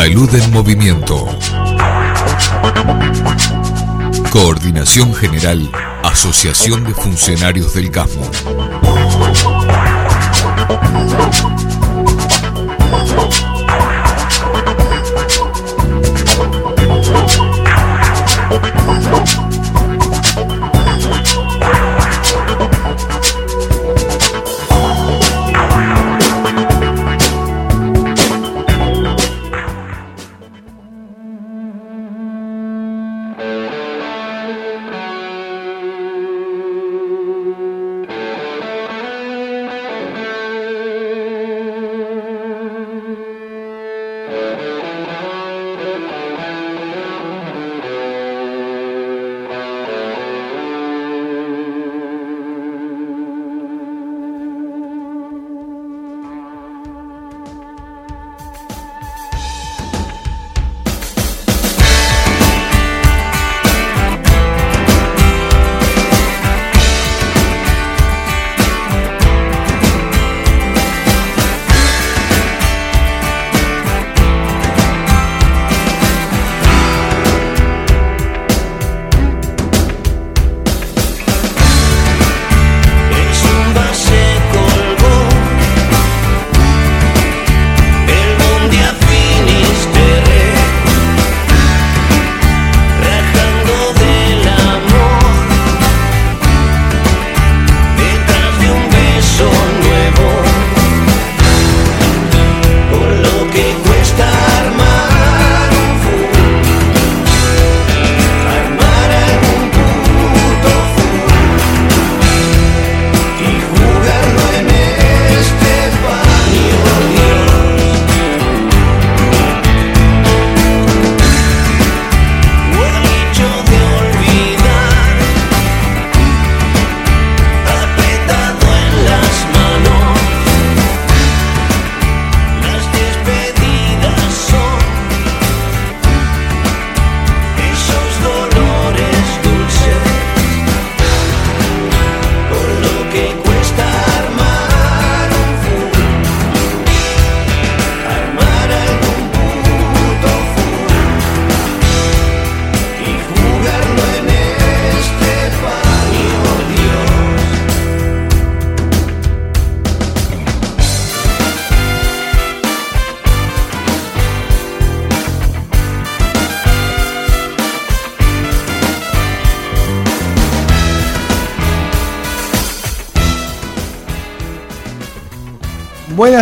Salud en Movimiento. Coordinación General, Asociación de Funcionarios del CASMO.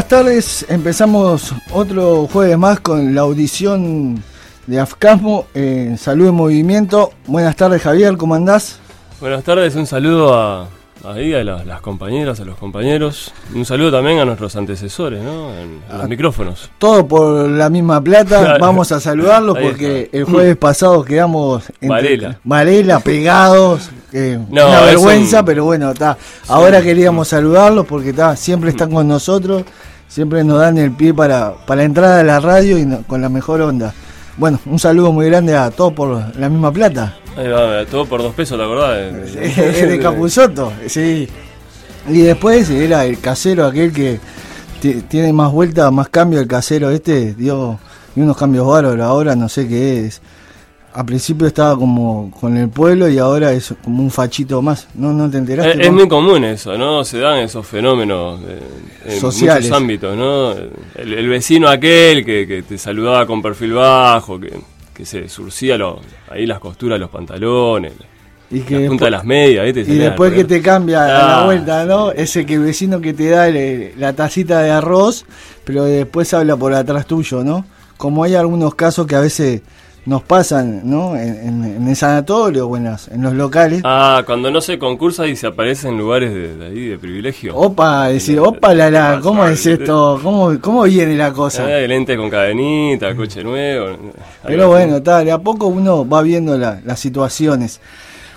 Buenas tardes, empezamos otro jueves más con la audición de Afcasmo en Salud en Movimiento. Buenas tardes Javier, ¿cómo andás? Buenas tardes, un saludo a, ahí a las, compañeras, a los compañeros. Un saludo también a nuestros antecesores, ¿no? En, los micrófonos. Todo por la misma plata. Vamos a saludarlos porque el jueves pasado quedamos en Varela. Varela, pegados. Una vergüenza, pero bueno, está. Ahora queríamos saludarlos porque está, siempre están con nosotros, siempre nos dan el pie para, para entrar a la radio y con la mejor onda. Bueno, un saludo muy grande a todos por la misma plata. Ahí va, todo por dos pesos, ¿te acordás? Es de Capuzoto, sí. Y después era el casero aquel que tiene más vuelta, más cambio el casero este, dio, unos cambios bárbaros, ahora no sé qué es. A principio estaba como con el pueblo y ahora es como un fachito más. ¿No, no te enteraste? Es, muy común eso, ¿no? Se dan esos fenómenos en muchos ámbitos, ¿no? El, vecino aquel que, te saludaba con perfil bajo, que, que se surcía lo, ahí las costuras de los pantalones. Y que la punta de las medias, Y después que te cambia a la vuelta, ¿no? Ese que vecino que te da la tacita de arroz, pero después habla por atrás tuyo, ¿no? Como hay algunos casos que a veces nos pasan, ¿no? En, el sanatorio o en, los locales. Ah, cuando no se concursa y se aparece en lugares de, ahí de privilegio. Opa, decir, opa, la, la, ¿cómo es esto? ¿Cómo, ¿Cómo viene la cosa? Eh, lente con cadenita, coche nuevo. Pero bueno, tal, de a poco uno va viendo las situaciones.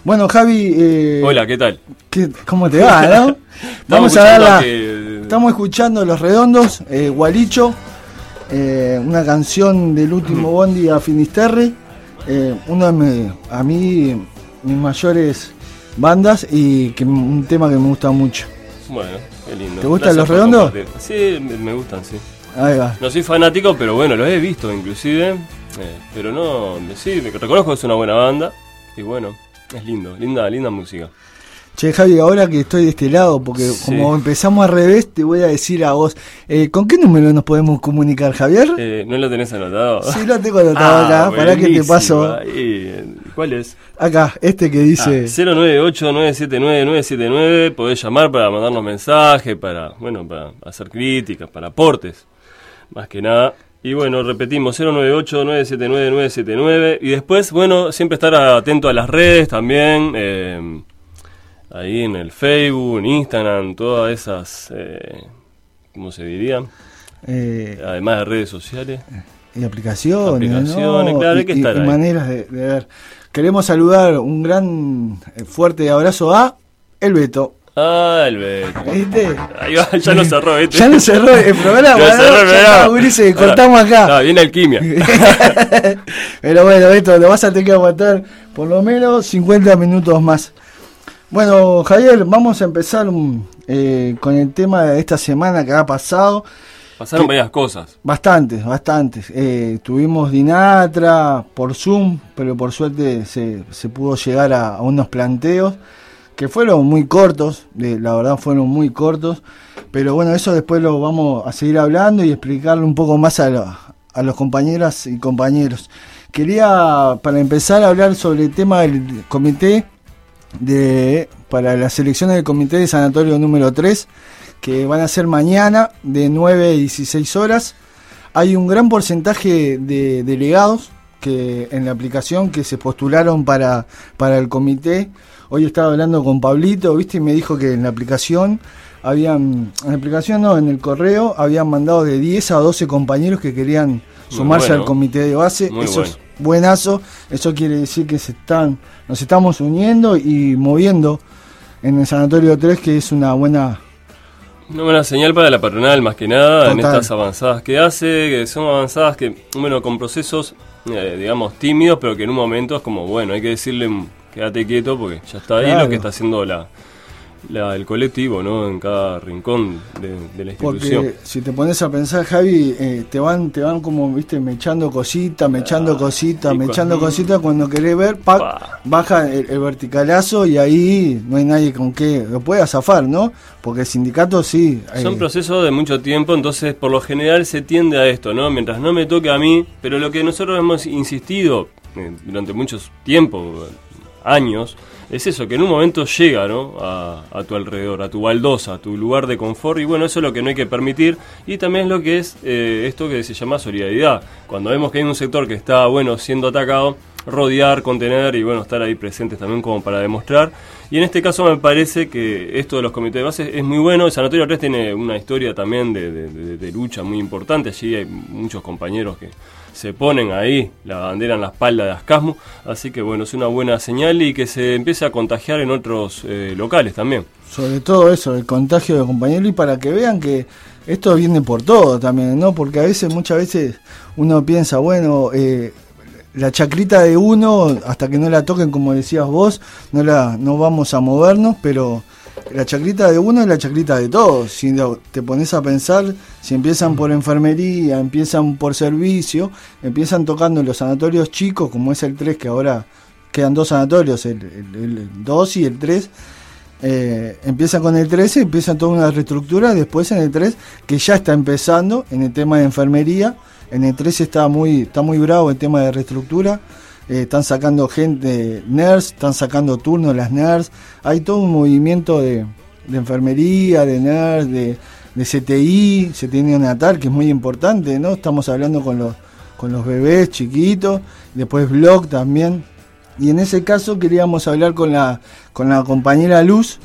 Bueno, Javi. Eh, Hola, ¿qué tal? ¿Cómo te va, no? Vamos a ver Estamos escuchando Los Redondos, eh, Gualicho, eh, una canción del último Bondi a Finisterre, eh, uno de a mí mis mayores bandas y que un tema que me gusta mucho. Bueno, qué lindo. ¿Te gustan Los Redondos? Sí, me gustan, sí. Ahí va. No soy fanático, pero bueno, los he visto inclusive. pero no, sí, reconozco que es una buena banda y bueno. Es lindo, linda, linda música. Che, Javi, ahora que estoy de este lado, porque como empezamos al revés, te voy a decir a vos, eh, ¿con qué número nos podemos comunicar, Javier? Eh, ¿No lo tenés anotado? Sí, lo tengo anotado ah, acá, para que te paso. ¿Cuál es? Acá, este que dice... Ah, 098-979-979, podés llamar para mandarnos mensajes, para, bueno, para hacer críticas, para aportes, más que nada. Y bueno, repetimos, 098-979-979. Y después, bueno, siempre estar atento a las redes también. Eh, ahí en el Facebook, en Instagram, todas esas, eh, ¿cómo se diría? Eh, Además de redes sociales. Y aplicaciones, aplicaciones claro, hay que estar y, maneras de, de, ver. Queremos saludar un gran fuerte abrazo a El Beto. Ah, el Beto. ¿Viste? Ahí va, ya lo cerró, ¿viste? Ya lo cerró el programa. ya cerró el programa. cortamos acá. No, viene alquimia. Pero bueno, Beto, lo vas a tener que aguantar por lo menos 50 minutos más. Bueno, Javier, vamos a empezar eh, con el tema de esta semana que ha pasado. Pasaron varias cosas. Bastantes, bastantes. Eh, tuvimos Dinatra por Zoom, pero por suerte se, se pudo llegar a, a unos planteos que fueron muy cortos, la verdad fueron muy cortos, pero bueno, eso después lo vamos a seguir hablando y explicarle un poco más a, a los compañeras y compañeros. Quería, para empezar, hablar sobre el tema del comité de para la selección del comité de sanatorio número 3, que van a ser mañana de 9 a 16 horas. Hay un gran porcentaje de delegados que en la aplicación que se postularon para, para el comité Hoy estaba hablando con Pablito, ¿viste? Y me dijo que en la aplicación habían, en la aplicación no, en el correo habían mandado de 10 a 12 compañeros que querían sumarse al comité de base. eso es buenazo, eso quiere decir que se están, nos estamos uniendo y moviendo en el Sanatorio 3, que es una buena una buena señal para la patronal, más que nada, en estas avanzadas que hace, que son avanzadas que, bueno, con procesos, eh, digamos, tímidos, pero que en un momento es como, bueno, hay que decirle quédate quieto porque ya está ahí lo que está haciendo la, el colectivo, ¿no? En cada rincón de, la institución. Porque si te pones a pensar, Javi, eh, te van te van como, viste, mechando cositas, mechando cositas, mechando cositas, cuando querés ver, baja el, verticalazo y ahí no hay nadie con que lo pueda zafar, ¿no? Porque el sindicato sí. Son procesos de mucho tiempo, entonces por lo general se tiende a esto, ¿no? Mientras no me toque a mí, pero lo que nosotros hemos insistido eh, durante muchos tiempo años, es eso, que en un momento llega ¿no? a, tu alrededor, a tu baldosa, a tu lugar de confort, y bueno, eso es lo que no hay que permitir, y también es lo que es eh, esto que se llama solidaridad. Cuando vemos que hay un sector que está, bueno, siendo atacado, rodear, contener y bueno, estar ahí presentes también como para demostrar. Y en este caso me parece que esto de los comités de base es muy bueno. El Sanatorio 3 tiene una historia también de lucha muy importante. Allí hay muchos compañeros que se ponen ahí la bandera en la espalda de Ascasmo, así que bueno, es una buena señal y que se empiece a contagiar en otros eh, locales también. Sobre todo eso, el contagio de compañeros y para que vean que esto viene por todo también, ¿no? Porque a veces, muchas veces uno piensa, bueno, eh, la chacrita de uno, hasta que no la toquen como decías vos, no, la, no vamos a movernos, pero la chacrita de uno es la chacrita de todos. Si te pones a pensar, si empiezan por enfermería, empiezan por servicio, empiezan tocando los sanatorios chicos, como es el 3, que ahora quedan dos sanatorios, el, 2 y el 3. Eh, empiezan con el 13, empiezan toda una reestructura, después en el 3, que ya está empezando en el tema de enfermería, en el 3 está muy, está muy bravo el tema de reestructura, eh, están sacando gente, NERS, están sacando turnos las NERS, hay todo un movimiento de, enfermería, de NERS, de, de CTI, CTI neonatal, que es muy importante, ¿no? Estamos hablando con los, con los bebés chiquitos, después blog también. Y en ese caso queríamos hablar con la, con la compañera Luz,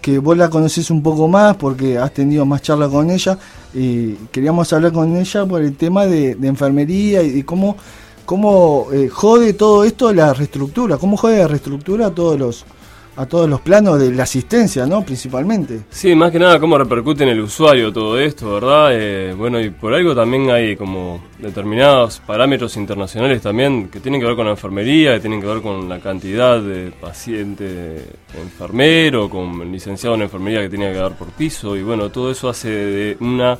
que vos la conocés un poco más porque has tenido más charla con ella. Y queríamos hablar con ella por el tema de, enfermería y, cómo, cómo eh, jode todo esto la reestructura, cómo jode la reestructura a todos los, a todos los planos de la asistencia, ¿no? Principalmente. Sí, más que nada cómo repercute en el usuario todo esto, ¿verdad? Eh, bueno, y por algo también hay como determinados parámetros internacionales también que tienen que ver con la enfermería, que tienen que ver con la cantidad de paciente enfermero, con el licenciado en enfermería que tiene que dar por piso, y bueno, todo eso hace de una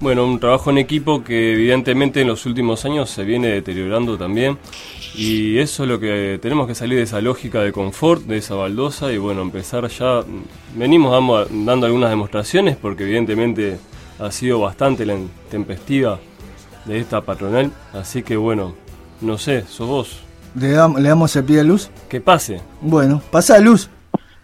bueno, un trabajo en equipo que evidentemente en los últimos años se viene deteriorando también y eso es lo que tenemos que salir de esa lógica de confort, de esa baldosa y bueno, empezar ya, venimos dando, algunas demostraciones porque evidentemente ha sido bastante la intempestiva de esta patronal, así que bueno, no sé, sos vos. ¿Le, damos, ¿Le damos el pie a luz? Que pase. Bueno, pasa luz.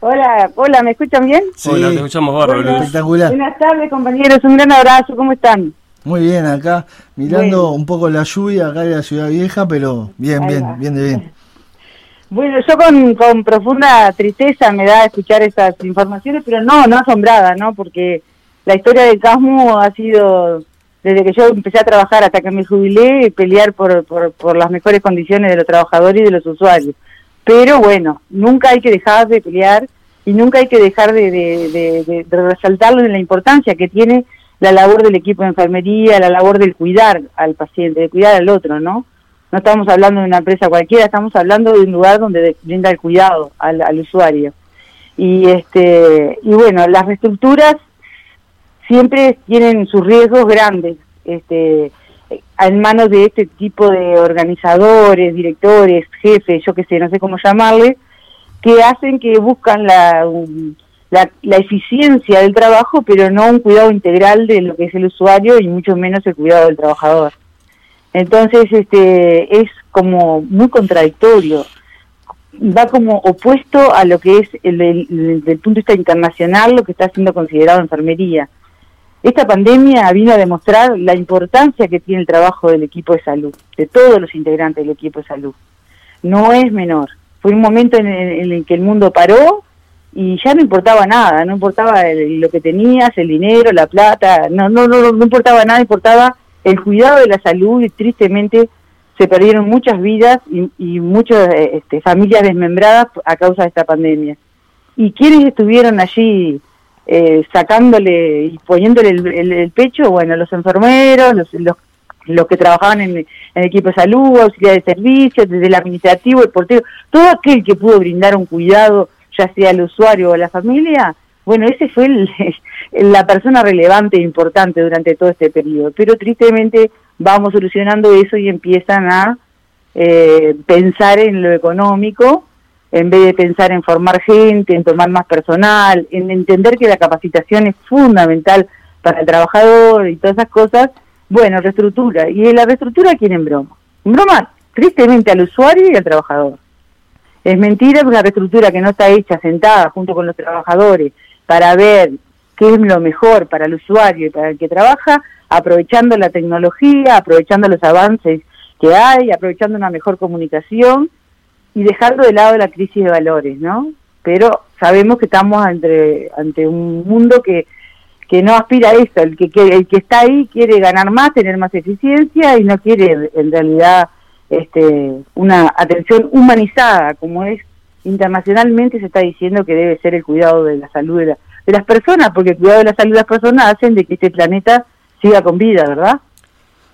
Hola, hola, ¿me escuchan bien? Sí, hola, te escuchamos bárbaro. espectacular. Buenas tardes, compañeros, un gran abrazo, ¿cómo están? Muy bien, acá mirando un poco la lluvia acá de la ciudad vieja, pero bien, bien, bien de bien. Bueno, yo con, con profunda tristeza me da escuchar estas informaciones, pero no, no asombrada, ¿no? Porque la historia del CASMU ha sido, desde que yo empecé a trabajar hasta que me jubilé, pelear por, por, por las mejores condiciones de los trabajadores y de los usuarios. Pero bueno, nunca hay que dejar de pelear y nunca hay que dejar de, de, resaltarlo en la importancia que tiene la labor del equipo de enfermería, la labor del cuidar al paciente, de cuidar al otro, ¿no? No estamos hablando de una empresa cualquiera, estamos hablando de un lugar donde brinda el cuidado al, al usuario. Y este y bueno, las reestructuras siempre tienen sus riesgos grandes. Este, en manos de este tipo de organizadores, directores, jefes, yo qué sé, no sé cómo llamarle, que hacen que buscan la, la, la, eficiencia del trabajo, pero no un cuidado integral de lo que es el usuario y mucho menos el cuidado del trabajador. Entonces, este, es como muy contradictorio, va como opuesto a lo que es, el, desde el punto de vista internacional, lo que está siendo considerado enfermería. Esta pandemia vino a demostrar la importancia que tiene el trabajo del equipo de salud, de todos los integrantes del equipo de salud. No es menor. Fue un momento en el, que el mundo paró y ya no importaba nada, no importaba lo que tenías, el dinero, la plata, no, no, no, no importaba nada, importaba el cuidado de la salud y tristemente se perdieron muchas vidas y, muchas este, familias desmembradas a causa de esta pandemia. Y quienes estuvieron allí eh, sacándole y poniéndole el, pecho, bueno, los enfermeros, los, los, que trabajaban en, el equipo de salud, auxiliar de servicios, desde el administrativo, el portero, todo aquel que pudo brindar un cuidado, ya sea al usuario o a la familia, bueno, ese fue el, la persona relevante e importante durante todo este periodo. Pero tristemente vamos solucionando eso y empiezan a eh, pensar en lo económico en vez de pensar en formar gente, en tomar más personal, en entender que la capacitación es fundamental para el trabajador y todas esas cosas, bueno, reestructura. ¿Y la reestructura quién en broma? En broma, tristemente al usuario y al trabajador. Es mentira una reestructura que no está hecha sentada junto con los trabajadores para ver qué es lo mejor para el usuario y para el que trabaja, aprovechando la tecnología, aprovechando los avances que hay, aprovechando una mejor comunicación y dejando de lado la crisis de valores, ¿no? Pero sabemos que estamos ante, ante un mundo que, que no aspira a eso, el que, el que está ahí quiere ganar más, tener más eficiencia y no quiere en realidad este, una atención humanizada, como es internacionalmente se está diciendo que debe ser el cuidado de la salud de, de las personas, porque el cuidado de la salud de las personas hacen de que este planeta siga con vida, ¿verdad?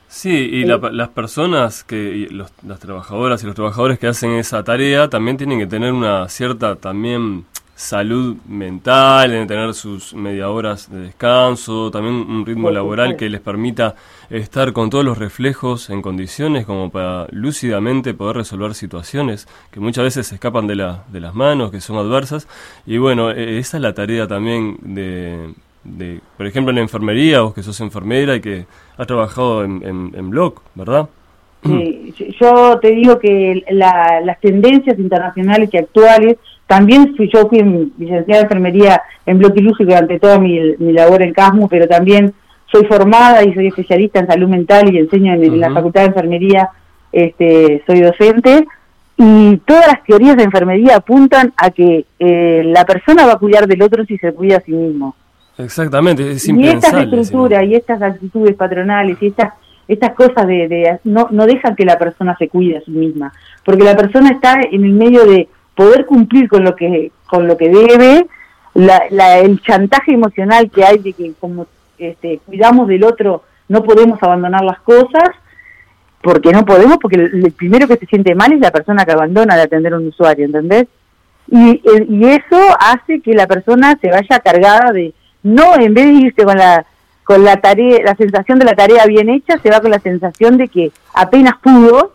Sí, y las personas, que los, las trabajadoras y los trabajadores que hacen esa tarea también tienen que tener una cierta también salud mental, deben tener sus media horas de descanso, también un ritmo laboral que les permita estar con todos los reflejos en condiciones como para lúcidamente poder resolver situaciones que muchas veces se escapan de, la, de las manos, que son adversas. Y bueno, e, esa es la tarea también de de, por ejemplo, en la enfermería, vos que sos enfermera y que has trabajado en, en, blog, ¿verdad? Sí, yo te digo que las tendencias internacionales y actuales, también fui, yo fui licenciada de enfermería en blog y durante toda mi, mi labor en CASMU, pero también soy formada y soy especialista en salud mental y enseño en, la Facultad de Enfermería, este, soy docente, y todas las teorías de enfermería apuntan a que eh, la persona va a cuidar del otro si se cuida a sí mismo. Exactamente, es Y estas estructuras y estas actitudes patronales y estas estas cosas de, no, no dejan que la persona se cuide a sí misma, porque la persona está en el medio de poder cumplir con lo que con lo que debe, la, el chantaje emocional que hay de que como este, cuidamos del otro no podemos abandonar las cosas, porque no podemos, porque el, primero que se siente mal es la persona que abandona de atender a un usuario, ¿entendés? Y, y eso hace que la persona se vaya cargada de, no en vez de irse con la con la tarea, la sensación de la tarea bien hecha, se va con la sensación de que apenas pudo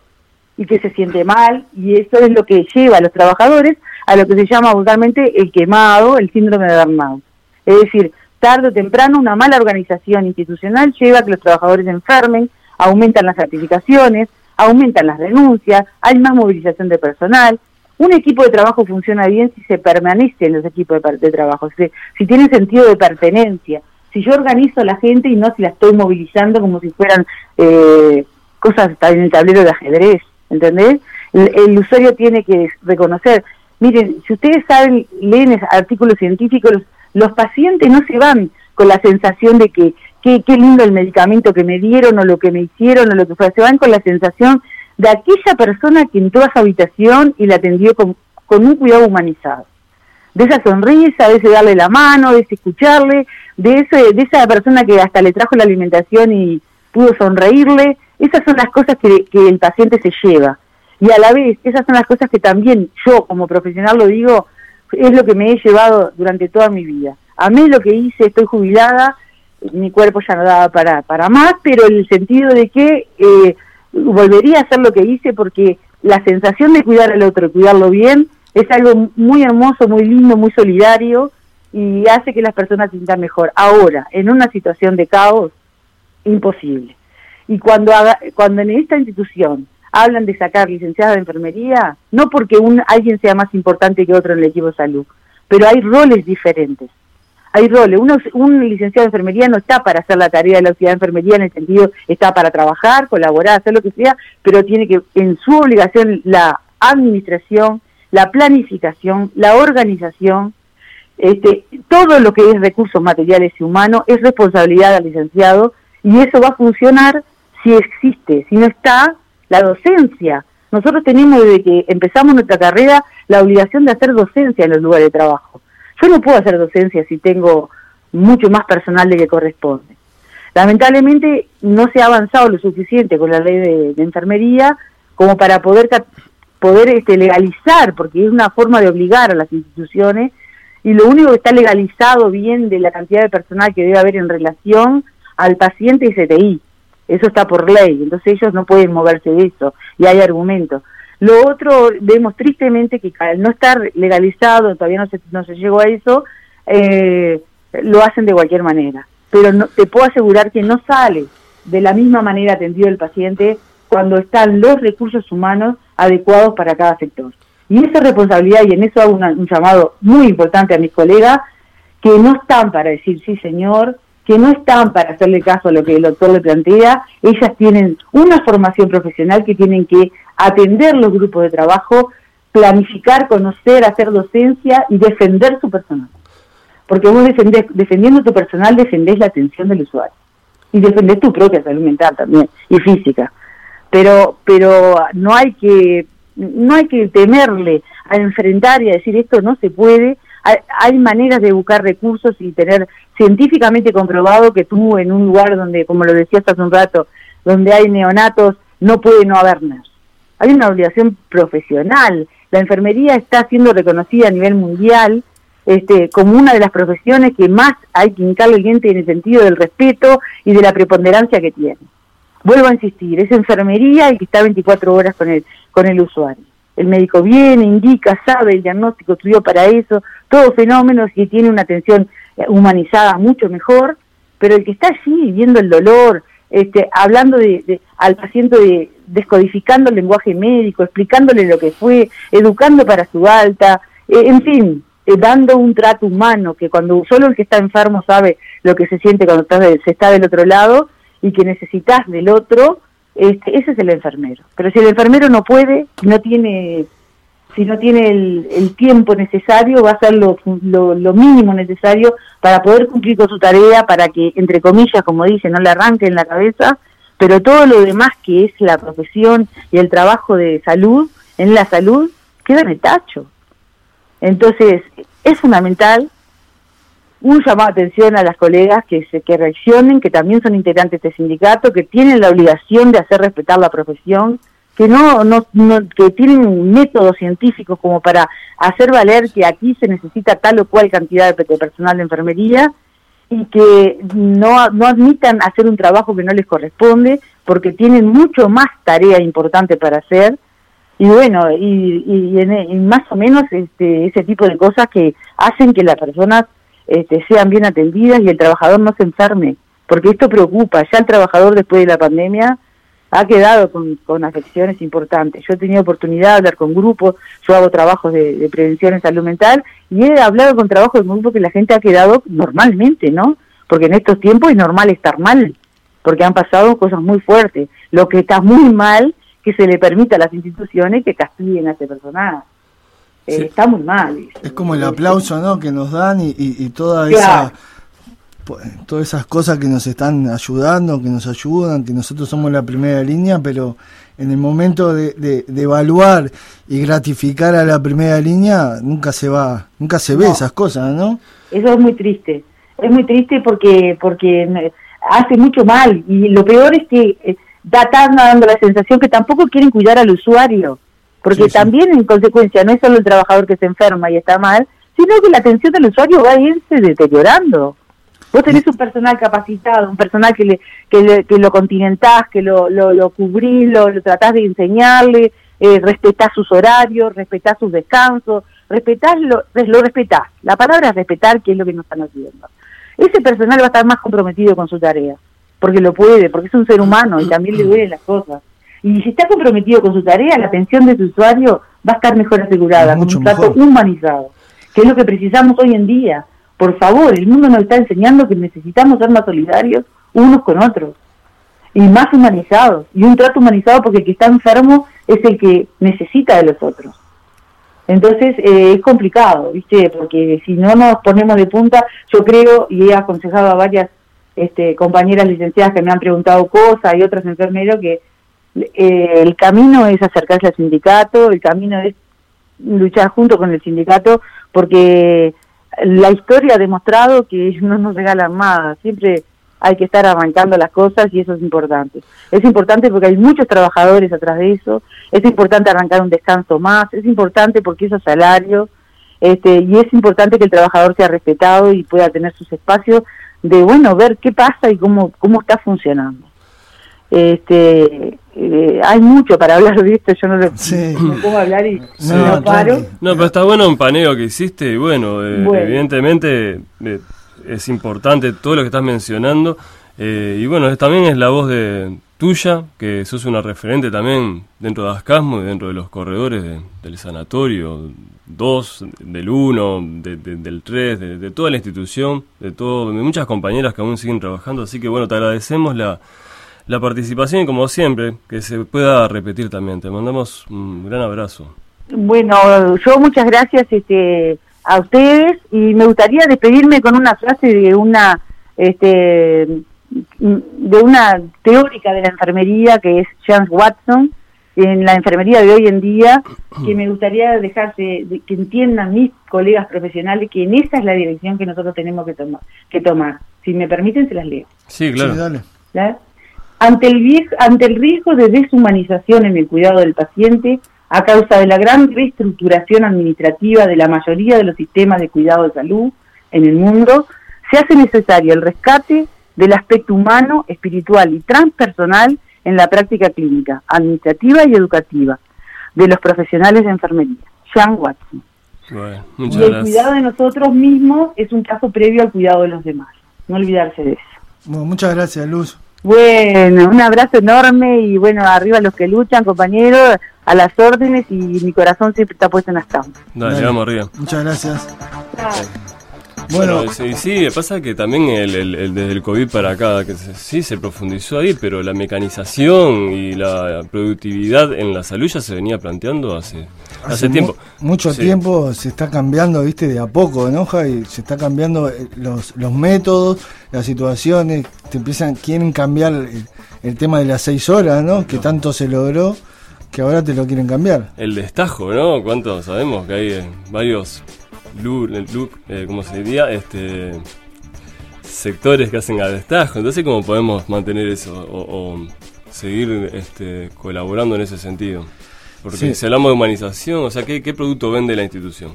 y que se siente mal, y eso es lo que lleva a los trabajadores a lo que se llama vulgarmente el quemado, el síndrome de burnout. Es decir, tarde o temprano una mala organización institucional lleva a que los trabajadores enfermen, aumentan las certificaciones, aumentan las renuncias, hay más movilización de personal. Un equipo de trabajo funciona bien si se permanece en los equipos de, trabajo, si, tiene sentido de pertenencia, si yo organizo a la gente y no si la estoy movilizando como si fueran eh, cosas en el tablero de ajedrez, ¿entendés? El, usuario tiene que reconocer, miren, si ustedes saben, leen artículos científicos, los, pacientes no se van con la sensación de que qué, lindo el medicamento que me dieron o lo que me hicieron o lo que fue, se van con la sensación de aquella persona que entró a su habitación y la atendió con un cuidado humanizado de esa sonrisa, de ese darle la mano, de ese escucharle, de, ese, de esa persona que hasta le trajo la alimentación y pudo sonreírle. Esas son las cosas que, que el paciente se lleva. Y a la vez, esas son las cosas que también yo como profesional lo digo, es lo que me he llevado durante toda mi vida. A mí lo que hice, estoy jubilada, mi cuerpo ya no daba para, para más, pero el sentido de que eh, volvería a hacer lo que hice porque la sensación de cuidar al otro, cuidarlo bien, es algo muy hermoso, muy lindo, muy solidario y hace que las personas se sientan mejor. Ahora, en una situación de caos, imposible. Y cuando, cuando en esta institución hablan de sacar licenciada de enfermería, no porque un, alguien sea más importante que otro en el equipo de salud, pero hay roles diferentes. Hay roles. Uno, un licenciado de enfermería no está para hacer la tarea de la ciudad de enfermería en el sentido, está para trabajar, colaborar, hacer lo que sea, pero tiene que, en su obligación, la administración, la planificación, la organización, este, todo lo que es recursos materiales y humanos es responsabilidad del licenciado y eso va a funcionar si existe, si no está, la docencia. Nosotros tenemos desde que empezamos nuestra carrera la obligación de hacer docencia en los lugares de trabajo. Yo no puedo hacer docencia si tengo mucho más personal de que corresponde. Lamentablemente no se ha avanzado lo suficiente con la ley de, enfermería como para poder poder este, legalizar, porque es una forma de obligar a las instituciones, y lo único que está legalizado bien de la cantidad de personal que debe haber en relación al paciente es CTI. Eso está por ley, entonces ellos no pueden moverse de eso, y hay argumentos. Lo otro, vemos tristemente que al no estar legalizado, todavía no se, no se llegó a eso, eh, lo hacen de cualquier manera. Pero no, te puedo asegurar que no sale de la misma manera atendido el paciente cuando están los recursos humanos adecuados para cada sector. Y esa responsabilidad, y en eso hago un llamado muy importante a mis colegas, que no están para decir sí señor, que no están para hacerle caso a lo que el doctor le plantea, ellas tienen una formación profesional que tienen que atender los grupos de trabajo, planificar, conocer, hacer docencia y defender su personal. Porque vos defendés, defendiendo tu personal defendés la atención del usuario. Y defendés tu propia salud mental también y física. Pero pero no hay que no hay que temerle a enfrentar y a decir esto no se puede hay, maneras de buscar recursos y tener científicamente comprobado que tú en un lugar donde como lo decías hace un rato donde hay neonatos no puede no haber nada hay una obligación profesional la enfermería está siendo reconocida a nivel mundial este, como una de las profesiones que más hay que hincarle el diente en el sentido del respeto y de la preponderancia que tiene vuelvo a insistir, es enfermería y que está 24 horas con el, con el usuario. El médico viene, indica, sabe el diagnóstico, estudió para eso, todos fenómenos y tiene una atención humanizada mucho mejor, pero el que está allí viendo el dolor, este, hablando de, al paciente, de, descodificando el lenguaje médico, explicándole lo que fue, educando para su alta, eh, en fin, eh, dando un trato humano, que cuando solo el que está enfermo sabe lo que se siente cuando se está del otro lado y que necesitas del otro, este, ese es el enfermero. Pero si el enfermero no puede, no tiene, si no tiene el, tiempo necesario, va a hacer lo, lo, mínimo necesario para poder cumplir con su tarea, para que, entre comillas, como dice, no le arranque en la cabeza, pero todo lo demás que es la profesión y el trabajo de salud, en la salud, queda en el tacho. Entonces, es fundamental un llamado de atención a las colegas que, se, que reaccionen, que también son integrantes de este sindicato, que tienen la obligación de hacer respetar la profesión, que no, no, que tienen métodos científicos como para hacer valer que aquí se necesita tal o cual cantidad de, personal de enfermería y que no, no admitan hacer un trabajo que no les corresponde porque tienen mucho más tarea importante para hacer y bueno, y, y, más o menos este, ese tipo de cosas que hacen que las personas este, sean bien atendidas y el trabajador no se enferme, porque esto preocupa. Ya el trabajador después de la pandemia ha quedado con, con afecciones importantes. Yo he tenido oportunidad de hablar con grupos, yo hago trabajos de, prevención en salud mental y he hablado con trabajos de grupos que la gente ha quedado normalmente, ¿no? Porque en estos tiempos es normal estar mal, porque han pasado cosas muy fuertes. Lo que está muy mal que se le permita a las instituciones que castiguen a este personaje. Eh, está muy mal. Es como el aplauso ¿no? que nos dan y, y, toda esa, todas esas cosas que nos están ayudando, que nos ayudan, que nosotros somos la primera línea, pero en el momento de, de, evaluar y gratificar a la primera línea nunca se va, nunca se ve esas cosas, ¿no? Eso es muy triste, es muy triste porque porque hace mucho mal. Y lo peor es que eh, da tan dando la sensación que tampoco quieren cuidar al usuario, porque también en consecuencia no es solo el trabajador que se enferma y está mal, sino que la atención del usuario va a irse deteriorando. Vos tenés un personal capacitado, un personal que, le, que, lo continentás, que lo, lo, lo cubrís, lo, lo, tratás de enseñarle, eh, respetás sus horarios, respetás sus descansos, respetás lo, lo respetás. La palabra es respetar, que es lo que nos están haciendo. Ese personal va a estar más comprometido con su tarea porque lo puede, porque es un ser humano y también le duelen las cosas. Y si está comprometido con su tarea, la atención de su usuario va a estar mejor asegurada, con un trato humanizado, que es lo que precisamos hoy en día. Por favor, el mundo nos está enseñando que necesitamos ser más solidarios unos con otros y más humanizados. Y un trato humanizado porque el que está enfermo es el que necesita de los otros. Entonces eh, es complicado, ¿viste? Porque si no nos ponemos de punta, yo creo, y he aconsejado a varias este, compañeras licenciadas que me han preguntado cosas y otros enfermeros que eh, el camino es acercarse al sindicato, el camino es luchar junto con el sindicato porque la historia ha demostrado que no nos regalan nada, siempre hay que estar arrancando las cosas y eso es importante. Es importante porque hay muchos trabajadores atrás de eso, es importante arrancar un descanso más, es importante porque eso es salario, este, y es importante que el trabajador sea respetado y pueda tener sus espacios de bueno ver qué pasa y cómo cómo está funcionando. Este eh, hay mucho para hablar de esto yo no, lo, puedo hablar y no, paro. No pero está bueno un paneo que hiciste y bueno, eh, evidentemente eh, es importante todo lo que estás mencionando y bueno también es la voz de tuya, que sos una referente también dentro de Ascasmo y dentro de los corredores del sanatorio 2, del 1, del 3, de, toda la institución, de, todo, de muchas compañeras que aún siguen trabajando. Así que bueno, te agradecemos la, la participación y como siempre, que se pueda repetir también. Te mandamos un gran abrazo. Bueno, yo muchas gracias este, a ustedes y me gustaría despedirme con una frase de una... Este, de una teórica de la enfermería que es James Watson, en la enfermería de hoy en día, que me gustaría dejarse, que entiendan mis colegas profesionales que en esa es la dirección que nosotros tenemos que, tomar que tomar. Si me permiten, se las leo. Sí, claro. Ante, el, ante el riesgo de deshumanización en el cuidado del paciente, a causa de la gran reestructuración administrativa de la mayoría de los sistemas de cuidado de salud en el mundo, se hace necesario el rescate del aspecto humano, espiritual y transpersonal en la práctica clínica, administrativa y educativa de los profesionales de enfermería. Sean Watson. y el cuidado de nosotros mismos es un caso previo al cuidado de los demás. No olvidarse de eso. muchas gracias, Luz. Bueno, un abrazo enorme y bueno, arriba los que luchan, compañeros, a las órdenes y mi corazón siempre está puesto en las. Dale, vamos arriba. Muchas gracias. Bueno, sí, sí, pasa que también el, desde el COVID para acá, que sí se profundizó ahí, pero la mecanización y la productividad en la salud ya se venía planteando hace, hace, tiempo. mucho tiempo se está cambiando, viste, de a poco, ¿no, y Se está cambiando eh, los, los métodos, las situaciones, te empiezan, quieren cambiar el, tema de las seis horas, ¿no? Que tanto se logró que ahora te lo quieren cambiar. El destajo, ¿no? ¿Cuánto sabemos que hay varios look, eh, ¿cómo se diría? Este, sectores que hacen a destajo. Entonces, ¿cómo podemos mantener eso o, seguir este, colaborando en ese sentido? Porque si hablamos de humanización, o sea, ¿qué, ¿qué producto vende la institución?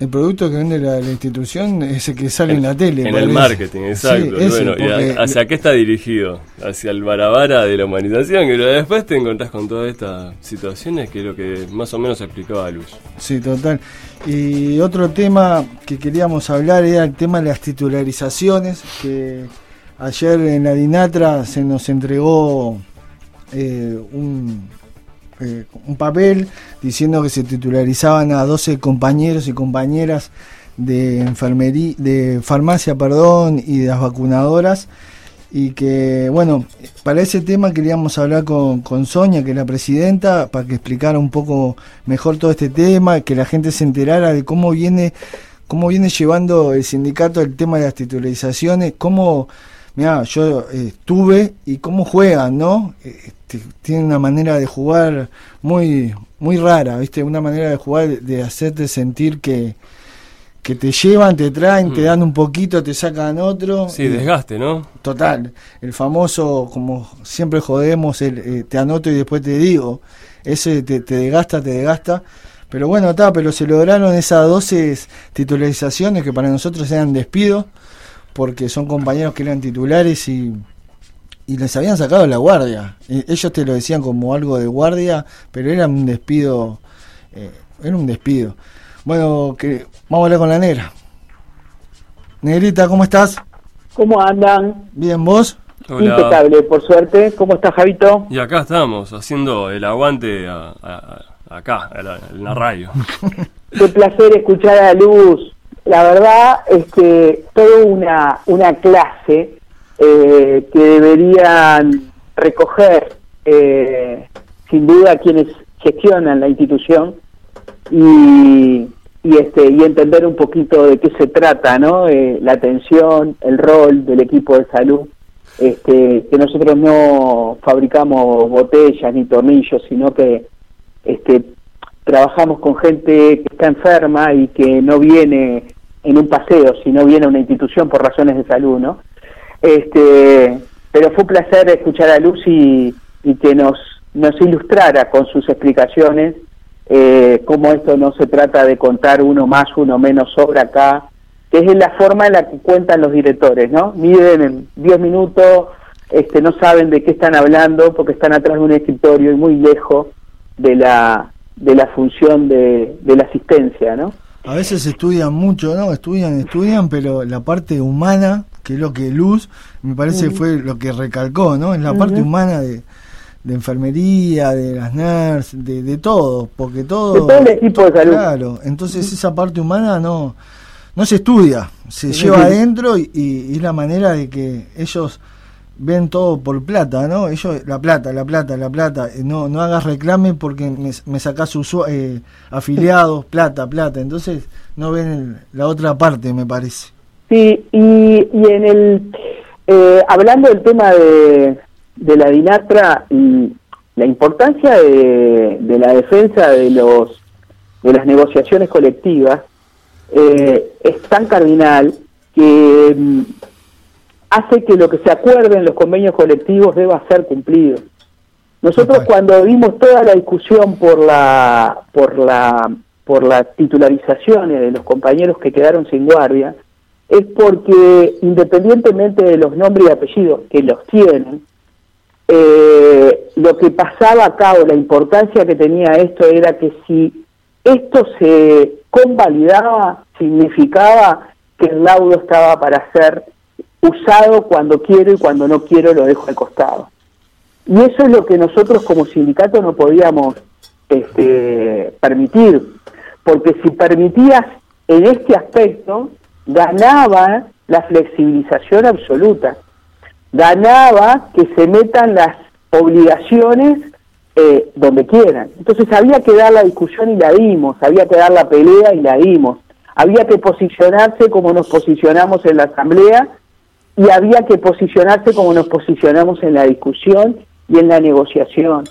El producto que vende la, institución es el que sale en, la tele. En el marketing, exacto. bueno, ¿hacia qué está dirigido? Hacia el barabara de la humanización, pero después te encontrás con todas estas situaciones que es lo que más o menos explicaba Luz. Sí, total. Y otro tema que queríamos hablar era el tema de las titularizaciones, que ayer en la Dinatra se nos entregó eh, un eh, un papel diciendo que se titularizaban a 12 compañeros y compañeras de enfermería, de farmacia, perdón, y de las vacunadoras. Y que, bueno, para ese tema queríamos hablar con, con Sonia, que es la presidenta, para que explicara un poco mejor todo este tema, que la gente se enterara de cómo viene, cómo viene llevando el sindicato el tema de las titularizaciones, cómo mira, yo eh, estuve y cómo juegan, ¿no? Este, tienen una manera de jugar muy muy rara, ¿viste? Una manera de jugar de hacerte sentir que, que te llevan, te traen, te mm. dan un poquito, te sacan otro. Sí, desgaste, ¿no? Total. El famoso, como siempre jodemos, el eh, te anoto y después te digo. Ese te, te desgasta, te desgasta. Pero bueno, está, pero se lograron esas 12 titularizaciones que para nosotros eran despidos porque son compañeros que eran titulares y, y les habían sacado la guardia. ellos te lo decían como algo de guardia, pero era un despido, eh, era un despido. Bueno, que vamos a hablar con la negra. Negrita, ¿cómo estás? ¿Cómo andan? Bien, ¿vos? Impecable, por suerte. ¿Cómo estás, Javito? Y acá estamos, haciendo el aguante acá, en la radio. Qué placer escuchar a Luz la verdad es que toda una, una clase eh, que deberían recoger eh, sin duda quienes gestionan la institución y, y, este, y entender un poquito de qué se trata, ¿no? Eh, la atención, el rol del equipo de salud, este, que nosotros no fabricamos botellas ni tornillos, sino que este, trabajamos con gente que está enferma y que no viene en un paseo, sino viene a una institución por razones de salud, ¿no? Este, pero fue un placer escuchar a Lucy y que nos, nos ilustrara con sus explicaciones eh, cómo esto no se trata de contar uno más, uno menos sobre acá, que es la forma en la que cuentan los directores, ¿no? Miden en 10 minutos, este, no saben de qué están hablando porque están atrás de un escritorio y muy lejos de la de la función de, de la asistencia, ¿no? A veces estudian mucho, ¿no? Estudian, estudian, pero la parte humana, que es lo que Luz, me parece fue lo que recalcó, ¿no? Es la parte humana de, de enfermería, de las NERS, de, de todo, porque todo... De todo el equipo de salud. Claro, entonces esa parte humana no, no se estudia, se lleva adentro y, y, y la manera de que ellos ven todo por plata, ¿no? Ellos, la plata, la plata, la plata. Eh, no, no hagas reclame porque me, me sacás eh, afiliados, plata, plata. Entonces no ven la otra parte, me parece. Sí, y, y en el. Eh, hablando del tema de, de la Dinatra y la importancia de, de la defensa de los de las negociaciones colectivas eh, es tan cardinal que mm, hace que lo que se acuerde en los convenios colectivos deba ser cumplido. Nosotros cuando vimos toda la discusión por la por la por las titularizaciones de los compañeros que quedaron sin guardia es porque independientemente de los nombres y apellidos que los tienen eh, lo que pasaba acá o la importancia que tenía esto era que si esto se convalidaba significaba que el laudo estaba para ser usado cuando quiero y cuando no quiero lo dejo al costado. Y eso es lo que nosotros como sindicato no podíamos este, permitir, porque si permitías en este aspecto, ganaba la flexibilización absoluta, ganaba que se metan las obligaciones eh, donde quieran. Entonces había que dar la discusión y la dimos, había que dar la pelea y la dimos, había que posicionarse como nos posicionamos en la asamblea y había que posicionarse como nos posicionamos en la discusión y en la negociación,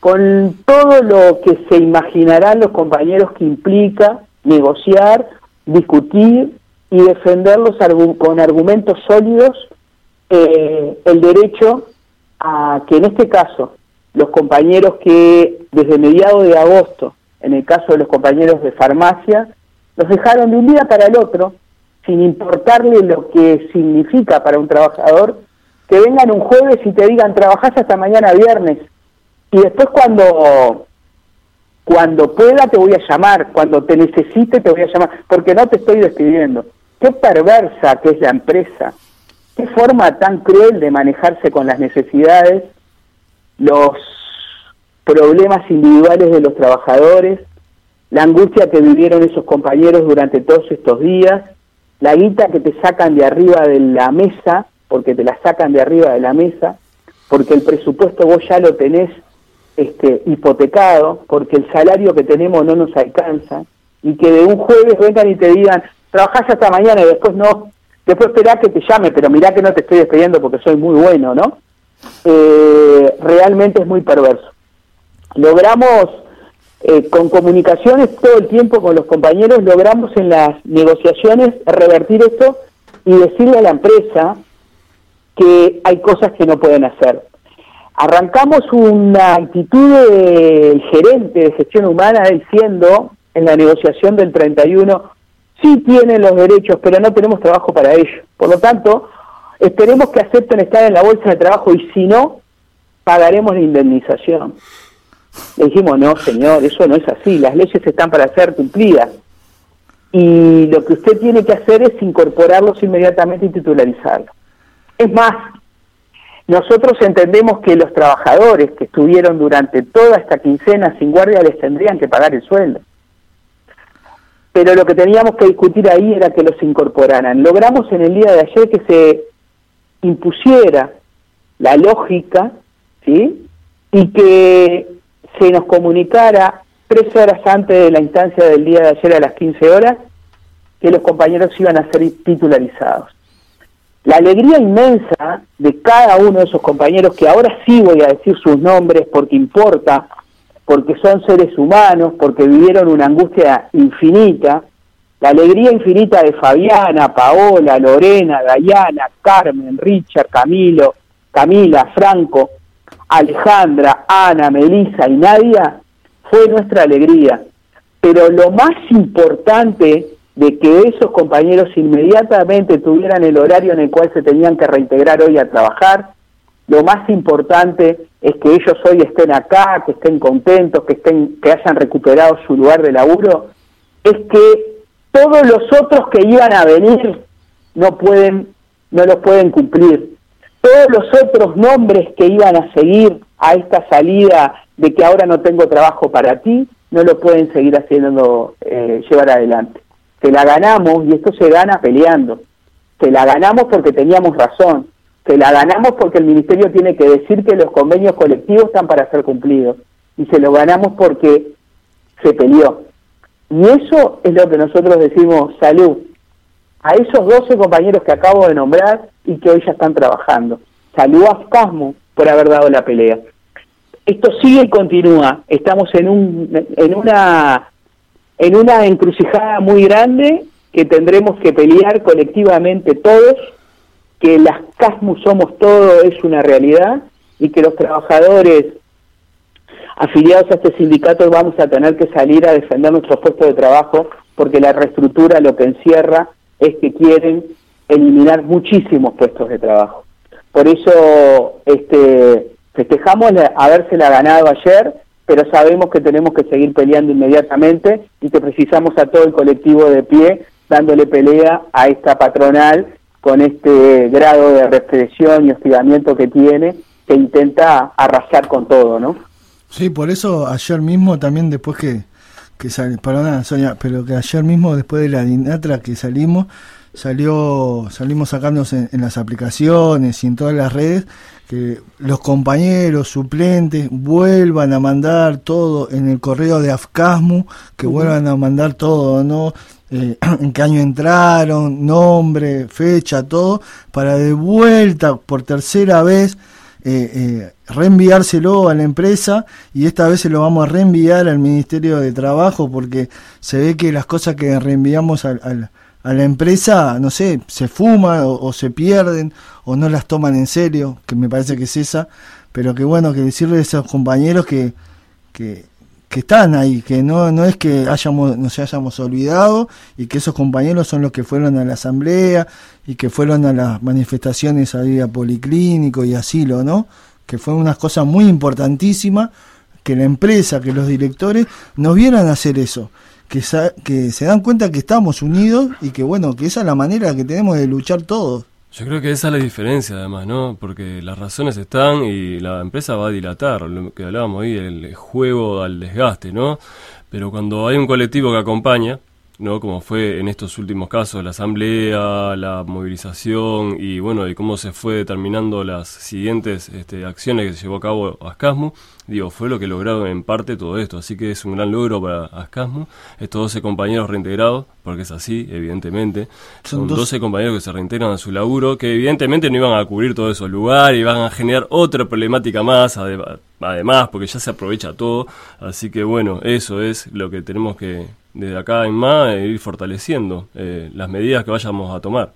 con todo lo que se imaginarán los compañeros que implica negociar, discutir y defenderlos con argumentos sólidos eh, el derecho a que en este caso los compañeros que desde mediados de agosto, en el caso de los compañeros de farmacia, los dejaron de un día para el otro, sin importarle lo que significa para un trabajador, que vengan un jueves y te digan, trabajás hasta mañana viernes, y después cuando cuando pueda te voy a llamar, cuando te necesite te voy a llamar, porque no te estoy despidiendo. Qué perversa que es la empresa, qué forma tan cruel de manejarse con las necesidades, los problemas individuales de los trabajadores, la angustia que vivieron esos compañeros durante todos estos días, la guita que te sacan de arriba de la mesa, porque te la sacan de arriba de la mesa, porque el presupuesto vos ya lo tenés este, hipotecado porque el salario que tenemos no nos alcanza y que de un jueves vengan y te digan, trabajás hasta mañana y después no, después esperá que te llame, pero mirá que no te estoy despidiendo porque soy muy bueno, ¿no? Eh, realmente es muy perverso. Logramos, eh, con comunicaciones todo el tiempo con los compañeros, logramos en las negociaciones revertir esto y decirle a la empresa que hay cosas que no pueden hacer arrancamos una actitud del gerente de gestión humana diciendo en la negociación del 31, sí tienen los derechos, pero no tenemos trabajo para ellos. Por lo tanto, esperemos que acepten estar en la bolsa de trabajo y si no, pagaremos la indemnización. Le dijimos, no, señor, eso no es así, las leyes están para ser cumplidas. Y lo que usted tiene que hacer es incorporarlos inmediatamente y titularizarlos. Es más, nosotros entendemos que los trabajadores que estuvieron durante toda esta quincena sin guardia les tendrían que pagar el sueldo. Pero lo que teníamos que discutir ahí era que los incorporaran. Logramos en el día de ayer que se impusiera la lógica, ¿sí? Y que se nos comunicara tres horas antes de la instancia del día de ayer a las 15 horas que los compañeros iban a ser titularizados. La alegría inmensa de cada uno de esos compañeros, que ahora sí voy a decir sus nombres porque importa, porque son seres humanos, porque vivieron una angustia infinita, la alegría infinita de Fabiana, Paola, Lorena, Dayana, Carmen, Richard, Camilo, Camila, Franco, Alejandra, Ana, Melissa y Nadia, fue nuestra alegría. Pero lo más importante de que esos compañeros inmediatamente tuvieran el horario en el cual se tenían que reintegrar hoy a trabajar. Lo más importante es que ellos hoy estén acá, que estén contentos, que estén, que hayan recuperado su lugar de laburo. Es que todos los otros que iban a venir no pueden, no los pueden cumplir. Todos los otros nombres que iban a seguir a esta salida de que ahora no tengo trabajo para ti, no lo pueden seguir haciendo eh, llevar adelante se la ganamos y esto se gana peleando. Se la ganamos porque teníamos razón. Se la ganamos porque el ministerio tiene que decir que los convenios colectivos están para ser cumplidos. Y se lo ganamos porque se peleó. Y eso es lo que nosotros decimos salud a esos 12 compañeros que acabo de nombrar y que hoy ya están trabajando. Salud a FCASMO por haber dado la pelea. Esto sigue y continúa. Estamos en, un, en una en una encrucijada muy grande que tendremos que pelear colectivamente todos, que las CASMU somos todo es una realidad y que los trabajadores afiliados a este sindicato vamos a tener que salir a defender nuestros puestos de trabajo porque la reestructura lo que encierra es que quieren eliminar muchísimos puestos de trabajo. Por eso este, festejamos habérsela ganado ayer pero sabemos que tenemos que seguir peleando inmediatamente y que precisamos a todo el colectivo de pie dándole pelea a esta patronal con este grado de represión y hostigamiento que tiene, que intenta arrasar con todo, ¿no? Sí, por eso ayer mismo también después que, que sal, perdona Sonia, pero que ayer mismo después de la Dinatra que salimos, salió salimos sacándonos en, las aplicaciones y en todas las redes que los compañeros suplentes vuelvan a mandar todo en el correo de Afcasmu, que vuelvan a mandar todo, ¿no? Eh, en qué año entraron, nombre, fecha, todo, para de vuelta por tercera vez eh, eh, reenviárselo a la empresa y esta vez se lo vamos a reenviar al Ministerio de Trabajo porque se ve que las cosas que reenviamos al a la empresa, no sé, se fuma o, se pierden o no las toman en serio, que me parece que es esa, pero que bueno, que decirle a esos compañeros que, que, están ahí, que no, no es que hayamos, nos hayamos olvidado y que esos compañeros son los que fueron a la asamblea y que fueron a las manifestaciones ahí a Policlínico y asilo, ¿no? Que fue una cosa muy importantísima que la empresa, que los directores nos vieran hacer eso que, que se dan cuenta que estamos unidos y que bueno, que esa es la manera que tenemos de luchar todos. Yo creo que esa es la diferencia además, ¿no? Porque las razones están y la empresa va a dilatar, lo que hablábamos ahí, el juego al desgaste, ¿no? Pero cuando hay un colectivo que acompaña, ¿no? Como fue en estos últimos casos la asamblea, la movilización y bueno, y cómo se fue determinando las siguientes este, acciones que se llevó a cabo Ascasmu, digo, fue lo que lograron en parte todo esto, así que es un gran logro para Ascasmu, estos 12 compañeros reintegrados, porque es así, evidentemente, son, 12 compañeros que se reintegran a su laburo, que evidentemente no iban a cubrir todos esos lugares, iban a generar otra problemática más, además, porque ya se aprovecha todo, así que bueno, eso es lo que tenemos que desde acá en más ir fortaleciendo eh, las medidas que vayamos a tomar.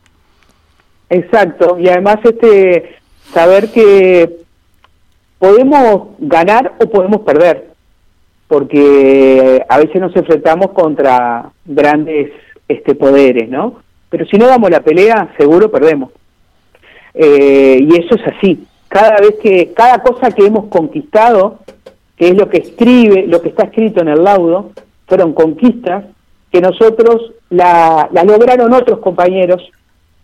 Exacto, y además este saber que podemos ganar o podemos perder, porque a veces nos enfrentamos contra grandes este poderes, ¿no? Pero si no damos la pelea, seguro perdemos. Eh, y eso es así. Cada vez que, cada cosa que hemos conquistado, que es lo que escribe, lo que está escrito en el laudo, fueron conquistas que nosotros la, lograron otros compañeros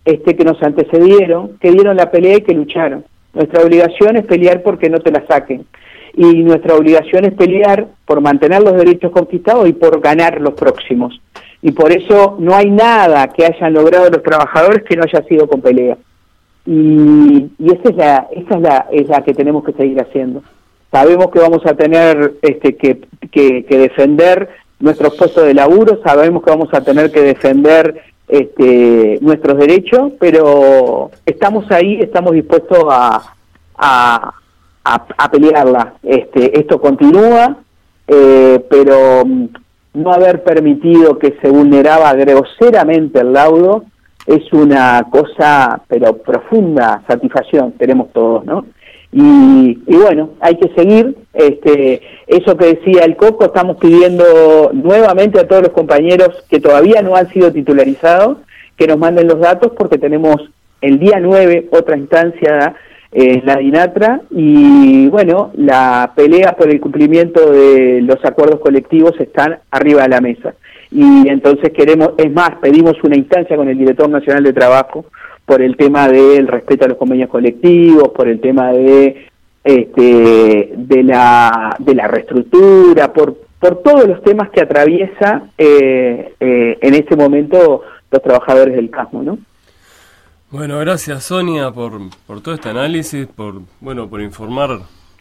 este, que nos antecedieron, que dieron la pelea y que lucharon. Nuestra obligación es pelear porque no te la saquen. Y nuestra obligación es pelear por mantener los derechos conquistados y por ganar los próximos. Y por eso no hay nada que hayan logrado los trabajadores que no haya sido con pelea. Y, esa es la, esa es la, es la que tenemos que seguir haciendo. Sabemos que vamos a tener este, que, que, que defender nuestros puestos de laburo, sabemos que vamos a tener que defender este, nuestros derechos, pero estamos ahí, estamos dispuestos a, a, a, pelearla. Este, esto continúa, eh, pero mm, no haber permitido que se vulneraba groseramente el laudo es una cosa, pero profunda satisfacción tenemos todos, ¿no? Y, bueno, hay que seguir. Este, eso que decía el Coco, estamos pidiendo nuevamente a todos los compañeros que todavía no han sido titularizados que nos manden los datos porque tenemos el día 9 otra instancia en la DINATRA y bueno, la pelea por el cumplimiento de los acuerdos colectivos están arriba de la mesa. Y entonces queremos, es más, pedimos una instancia con el Director Nacional de Trabajo por el tema del respeto a los convenios colectivos, por el tema de este, de la de la reestructura, por por todos los temas que atraviesa eh, eh, en este momento los trabajadores del CASMO, ¿no? Bueno, gracias Sonia por, por todo este análisis, por bueno por informar,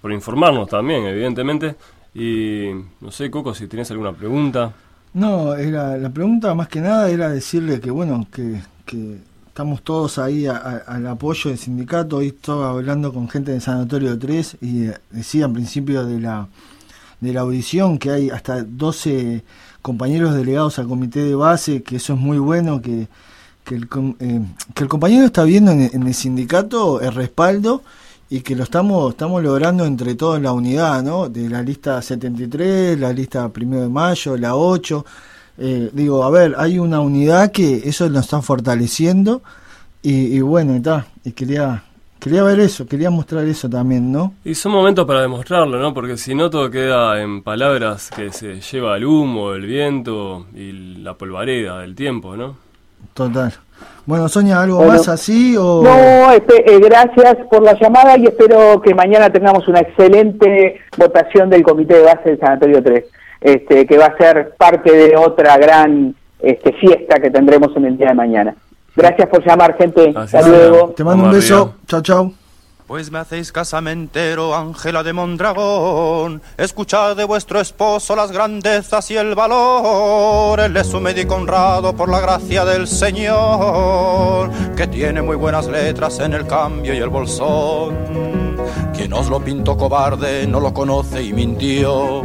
por informarnos también, evidentemente. Y no sé, Coco, si tienes alguna pregunta. No, era, la pregunta más que nada era decirle que bueno, que, que estamos todos ahí al apoyo del sindicato. Hoy estaba hablando con gente del Sanatorio 3 y decía en principio de la, de la audición que hay hasta 12 compañeros delegados al comité de base, que eso es muy bueno, que, que, el, eh, que el compañero está viendo en, en, el sindicato el respaldo y que lo estamos, estamos logrando entre todos la unidad, ¿no? De la lista 73, la lista primero de mayo, la 8 eh, digo, a ver, hay una unidad que eso nos está fortaleciendo y, bueno, está, y quería quería ver eso, quería mostrar eso también, ¿no? Y son momentos para demostrarlo, ¿no? Porque si no todo queda en palabras que se lleva el humo, el viento y la polvareda del tiempo, ¿no? Total. Bueno, Sonia, ¿algo más así? O... No, este, eh, gracias por la llamada y espero que mañana tengamos una excelente votación del Comité de Base del Sanatorio 3, este, que va a ser parte de otra gran este, fiesta que tendremos en el día de mañana. Gracias por llamar, gente. Hasta luego. Te mando un beso. Chao, chao. Pues me hacéis casamentero, Ángela de Mondragón. Escuchad de vuestro esposo las grandezas y el valor. Él es un médico honrado por la gracia del Señor, que tiene muy buenas letras en el cambio y el bolsón. Quien os lo pintó cobarde no lo conoce y mintió.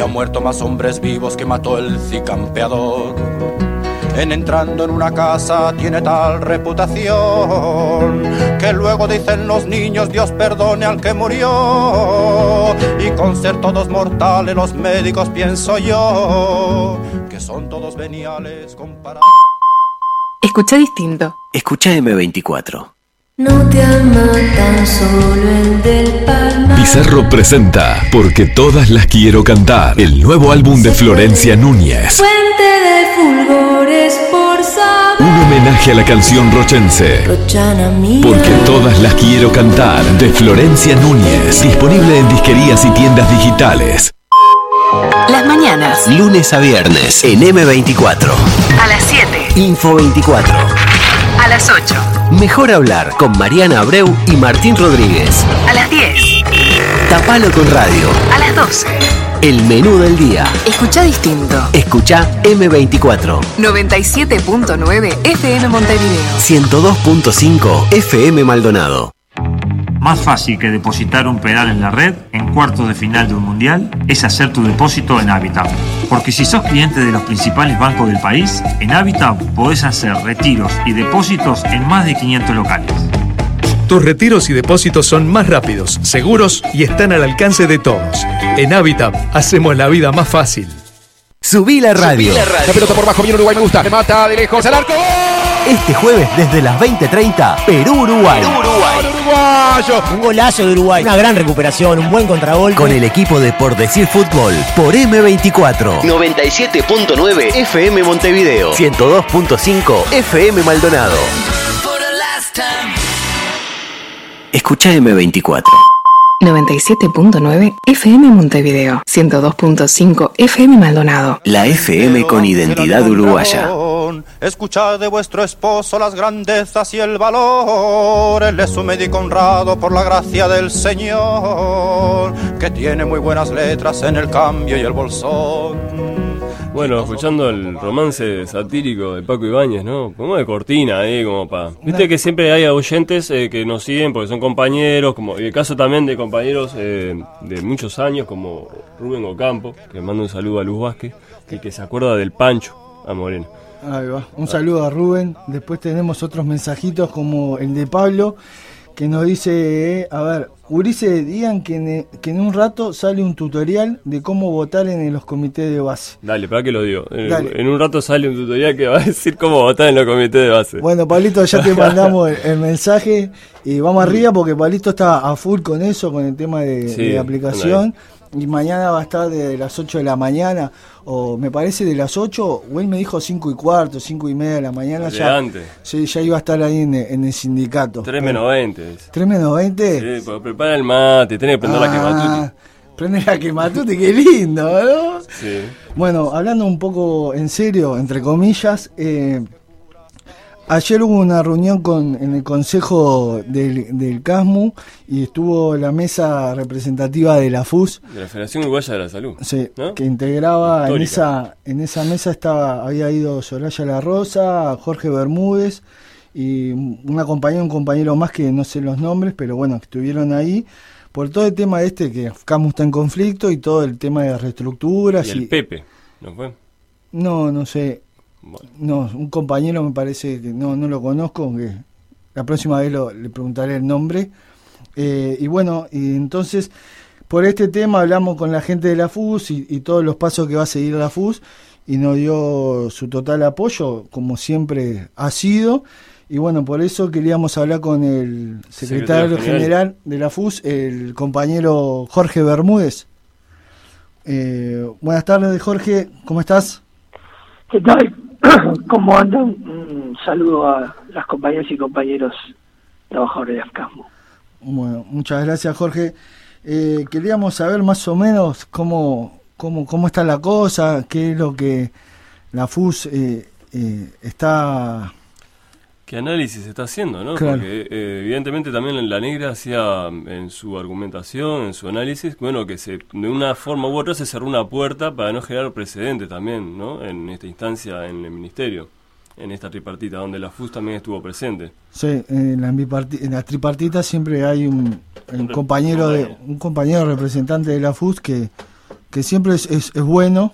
Que ha muerto más hombres vivos que mató el cicampeador en entrando en una casa tiene tal reputación que luego dicen los niños Dios perdone al que murió y con ser todos mortales los médicos pienso yo que son todos veniales comparados. Escucha distinto. Escucha M24. No te ama tan solo el del Palma. Pizarro presenta Porque todas las quiero cantar, el nuevo álbum de Florencia Núñez. Fuente de fulgores por saber. Un homenaje a la canción rochense. Rochana mía. Porque todas las quiero cantar, de Florencia Núñez. Disponible en disquerías y tiendas digitales. Las mañanas. Lunes a viernes en M24. A las 7. Info 24. A las 8. Mejor hablar con Mariana Abreu y Martín Rodríguez. A las 10. Tapalo con radio. A las 12. El menú del día. Escucha distinto. Escucha M24. 97.9 FM Montevideo. 102.5 FM Maldonado. Más fácil que depositar un pedal en la red en cuartos de final de un mundial es hacer tu depósito en Habitat. Porque si sos cliente de los principales bancos del país, en Habitat podés hacer retiros y depósitos en más de 500 locales. Tus retiros y depósitos son más rápidos, seguros y están al alcance de todos. En Habitat hacemos la vida más fácil. Subí la radio. La pelota por bajo, viene Uruguay, me gusta. Remata de lejos al arco. Este jueves desde las 20:30, Perú-Uruguay. Uruguayo. Un golazo de Uruguay, una gran recuperación, un buen contragolpe. Con el equipo de Por Decir Fútbol por M24. 97.9 FM Montevideo. 102.5 FM Maldonado. Escucha M24. 97.9 FM Montevideo. 102.5 FM Maldonado. La FM con identidad uruguaya. Escuchad de vuestro esposo las grandezas y el valor. Él es un médico honrado por la gracia del Señor, que tiene muy buenas letras en el cambio y el bolsón. Bueno, escuchando el romance satírico de Paco Ibáñez, ¿no? Como de cortina ahí, como para... Viste que siempre hay oyentes eh, que nos siguen porque son compañeros, como y el caso también de compañeros eh, de muchos años, como Rubén Ocampo, que manda un saludo a Luz Vázquez, que, que se acuerda del Pancho a Moreno. Ahí va. Un saludo a Rubén. Después tenemos otros mensajitos como el de Pablo, que nos dice, eh, a ver, Urice, digan que en, que en un rato sale un tutorial de cómo votar en los comités de base. Dale, para que lo digo. En, en, un rato sale un tutorial que va a decir cómo votar en los comités de base. Bueno, Pablito, ya te mandamos el, el, mensaje y vamos arriba porque Pablito está a full con eso, con el tema de, sí, de la aplicación. Y mañana va a estar de las 8 de la mañana, o me parece de las 8, o él me dijo 5 y cuarto, 5 y media de la mañana. De ya, antes. Sí, ya iba a estar ahí en, en el sindicato. 3 menos 20. ¿3 menos 20? Sí, porque prepara el mate, tenés que prender ah, la quematuti. Prende la quematuti, qué lindo, ¿no? Sí. Bueno, hablando un poco en serio, entre comillas, eh, Ayer hubo una reunión con, en el Consejo del, del, CASMU y estuvo la mesa representativa de la FUS. De la Federación Uruguaya de la Salud. Sí, ¿no? que integraba en esa, en esa mesa estaba había ido Soraya La Rosa, Jorge Bermúdez y una compañera, un compañero más que no sé los nombres, pero bueno, estuvieron ahí por todo el tema este que CASMU está en conflicto y todo el tema de reestructuras. Y el y, Pepe, ¿no fue? No, no sé. Bueno. No, un compañero me parece que no, no lo conozco, que la próxima vez lo, le preguntaré el nombre. Eh, y bueno, y entonces por este tema hablamos con la gente de la FUS y, y, todos los pasos que va a seguir la FUS y nos dio su total apoyo, como siempre ha sido. Y bueno, por eso queríamos hablar con el secretario, secretario general. general de la FUS, el compañero Jorge Bermúdez. Eh, buenas tardes, Jorge, ¿cómo estás? ¿Qué tal? ¿Cómo andan? Un saludo a las compañeras y compañeros trabajadores de AFCASMO. Bueno, muchas gracias Jorge. Eh, queríamos saber más o menos cómo, cómo, cómo está la cosa, qué es lo que la FUS eh, eh, está qué análisis está haciendo, ¿no? Porque eh, evidentemente también la negra hacía en su argumentación, en su análisis, bueno, que se de una forma u otra se cerró una puerta para no generar precedente también, ¿no? En esta instancia en el ministerio, en esta tripartita, donde la FUS también estuvo presente. Sí, en la, en la tripartita siempre hay un, compañero de un compañero representante de la FUS que, que siempre es, es, es bueno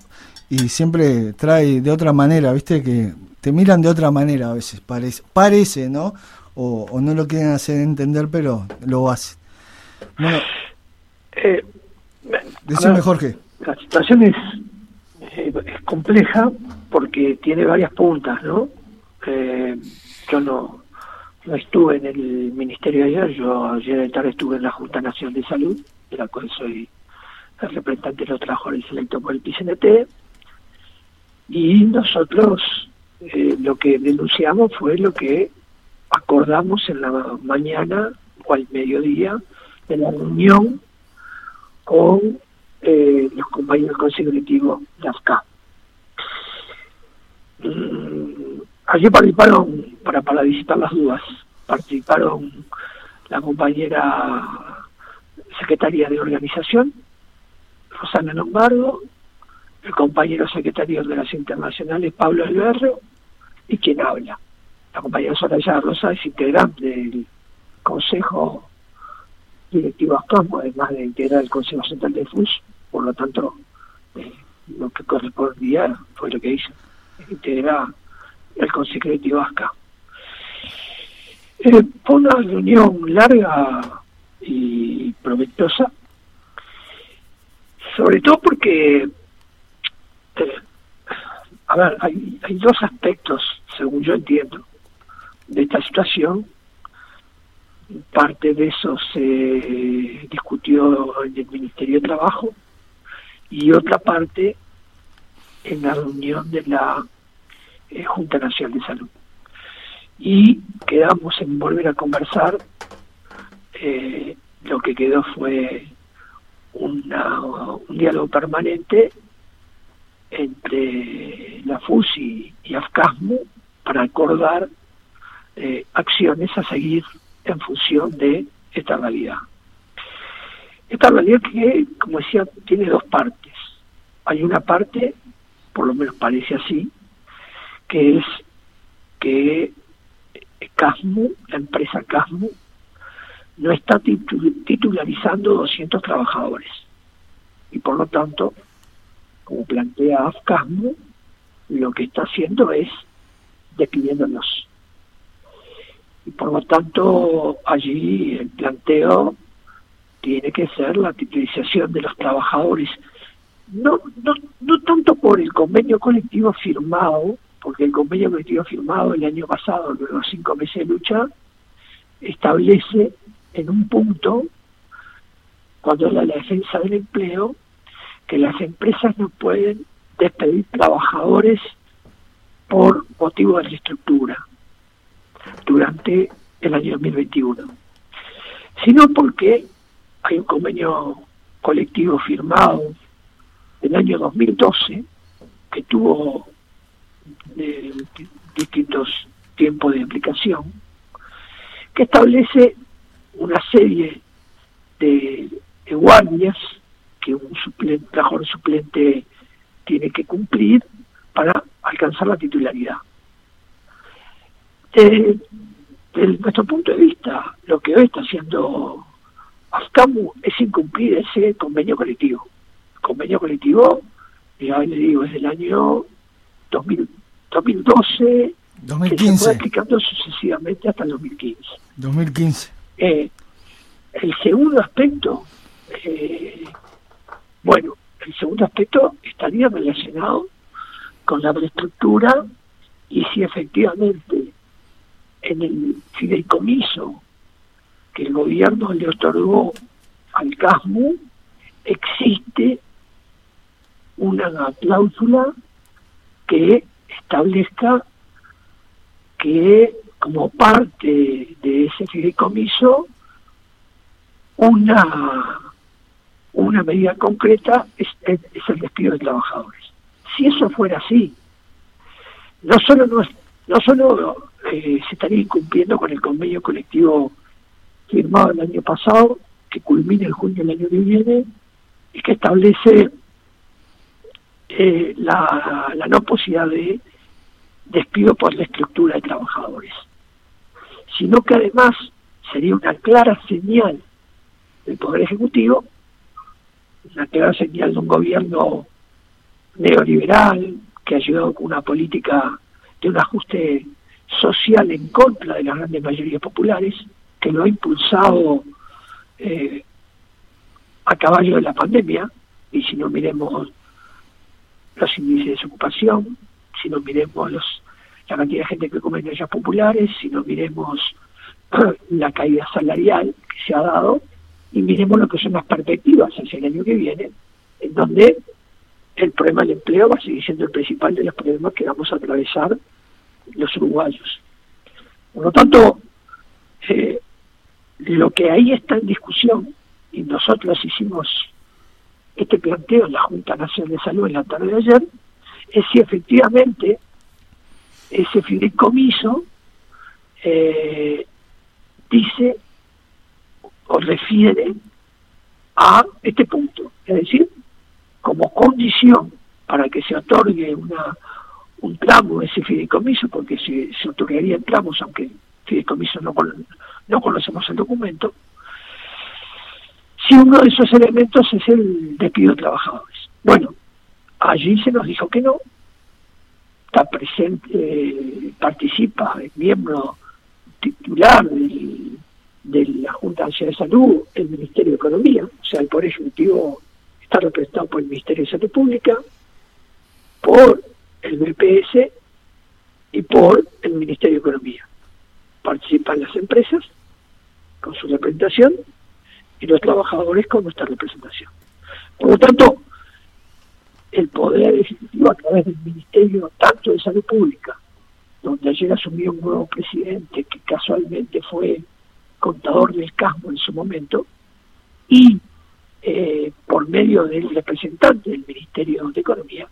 y siempre trae de otra manera, ¿viste? Que te miran de otra manera a veces, parece, parece ¿no? O, no lo quieren hacer entender, pero lo hacen. Bueno, eh, decime, Jorge. La situación es, eh, es compleja porque tiene varias puntas, ¿no? Eh, yo no, no estuve en el ministerio ayer, yo ayer de tarde estuve en la Junta Nacional de Salud, de la cual soy el representante de los trabajadores selectos por el PCNT, y nosotros eh, lo que denunciamos fue lo que acordamos en la mañana o al mediodía de la reunión con eh, los compañeros consecutivos de AFCA. Mm, allí participaron, para, para visitar las dudas, participaron la compañera secretaria de organización, Rosana Lombardo, el compañero secretario de las internacionales, Pablo Alberro, y quien habla. La compañera Soraya Rosa es integrante del Consejo Directivo Actomo, además de integrar el Consejo Central de FUS, por lo tanto, eh, lo que correspondía fue lo que hizo, integrar el Consejo Directivo ASCA. Eh, fue una reunión larga y provechosa, sobre todo porque a ver, hay, hay dos aspectos, según yo entiendo, de esta situación. Parte de eso se discutió en el Ministerio de Trabajo y otra parte en la reunión de la eh, Junta Nacional de Salud. Y quedamos en volver a conversar. Eh, lo que quedó fue una, un diálogo permanente entre la FUSI y AFCASMO para acordar eh, acciones a seguir en función de esta realidad. Esta realidad que, como decía, tiene dos partes. Hay una parte, por lo menos parece así, que es que CASMU, la empresa CASMU, no está titularizando 200 trabajadores. Y por lo tanto, como plantea AFCASMO, lo que está haciendo es despidiéndonos. Y por lo tanto, allí el planteo tiene que ser la titulización de los trabajadores, no, no, no tanto por el convenio colectivo firmado, porque el convenio colectivo firmado el año pasado, luego cinco meses de lucha, establece en un punto, cuando es la defensa del empleo, que las empresas no pueden despedir trabajadores por motivo de reestructura durante el año 2021, sino porque hay un convenio colectivo firmado en el año 2012 que tuvo eh, distintos tiempos de aplicación, que establece una serie de, de guardias que un suplente, trabajador suplente tiene que cumplir para alcanzar la titularidad. Desde, nuestro punto de vista, lo que hoy está haciendo AFCAMU es incumplir ese convenio colectivo. El convenio colectivo, ya le digo, es del año 2012, 2015. que se fue aplicando sucesivamente hasta el 2015. 2015. Eh, el segundo aspecto eh, bueno, el segundo aspecto estaría relacionado con la reestructura y si efectivamente en el fideicomiso que el gobierno le otorgó al CASMU existe una cláusula que establezca que como parte de ese fideicomiso una, una medida concreta es, el despido de trabajadores. Si eso fuera así, no solo, no, no solo eh, se estaría incumpliendo con el convenio colectivo firmado el año pasado, que culmina en junio del año que viene, y que establece eh, la, la no posibilidad de despido por la estructura de trabajadores, sino que además sería una clara señal del Poder Ejecutivo, una clara señal de un gobierno neoliberal que ha ayudado con una política de un ajuste social en contra de las grandes mayorías populares, que lo ha impulsado eh, a caballo de la pandemia, y si no miremos los índices de desocupación, si no miremos los, la cantidad de gente que come en ollas populares, si no miremos la caída salarial que se ha dado, y miremos lo que son las perspectivas hacia el año que viene, en donde el problema del empleo va a seguir siendo el principal de los problemas que vamos a atravesar los uruguayos. Por lo tanto, eh, lo que ahí está en discusión, y nosotros hicimos este planteo en la Junta Nacional de Salud en la tarde de ayer, es si efectivamente ese fideicomiso eh, dice refiere a este punto, es decir, como condición para que se otorgue una un tramo ese fideicomiso, porque se, se otorgaría tramos, aunque fideicomiso no, no conocemos el documento, si uno de esos elementos es el despido de trabajadores. Bueno, allí se nos dijo que no, está presente, participa el miembro titular de la Junta de Salud, el Ministerio de Economía, o sea, el Poder Ejecutivo está representado por el Ministerio de Salud Pública, por el BPS y por el Ministerio de Economía. Participan las empresas con su representación y los trabajadores con nuestra representación. Por lo tanto, el Poder Ejecutivo a través del Ministerio tanto de Salud Pública, donde ayer asumió un nuevo presidente que casualmente fue contador del CASMO en su momento, y eh, por medio del representante del Ministerio de Economía,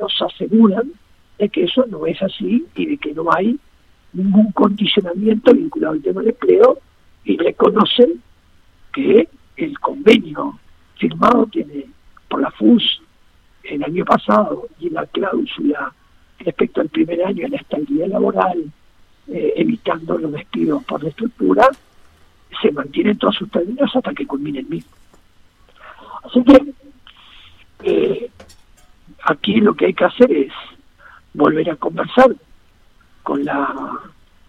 nos aseguran de que eso no es así y de que no hay ningún condicionamiento vinculado al tema del empleo y reconocen que el convenio firmado tiene por la FUS el año pasado y la cláusula respecto al primer año de la estabilidad laboral, eh, evitando los despidos por reestructura, se mantienen todos sus términos hasta que culmine el mismo. Así que eh, aquí lo que hay que hacer es volver a conversar con la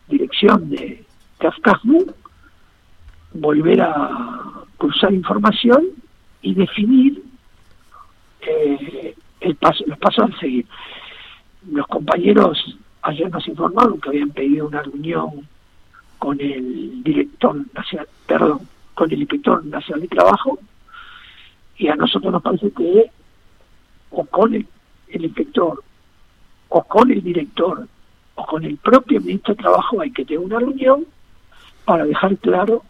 dirección de Kafkasmu, volver a cruzar información y definir eh, el paso, los pasos a seguir. Los compañeros ayer nos informaron que habían pedido una reunión con el director perdón, con el inspector nacional de trabajo y a nosotros nos parece que o con el, inspector o con el director o con el propio ministro de Trabajo hay que tener una reunión para dejar claro,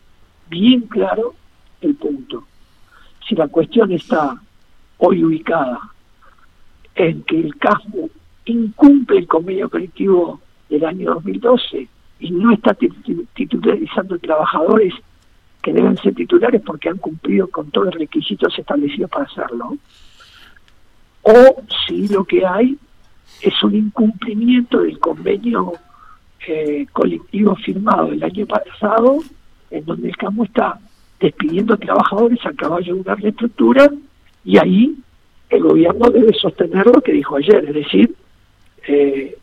bien claro, el punto. Si la cuestión está hoy ubicada en que el CASMO incumple el convenio colectivo del año 2012 y no está titularizando trabajadores que deben ser titulares porque han cumplido con todos los requisitos establecidos para hacerlo, o si lo que hay es un incumplimiento del convenio eh, colectivo firmado el año pasado, en donde el CAMO está despidiendo trabajadores a caballo de una reestructura y ahí el gobierno debe sostener lo que dijo ayer, es decir,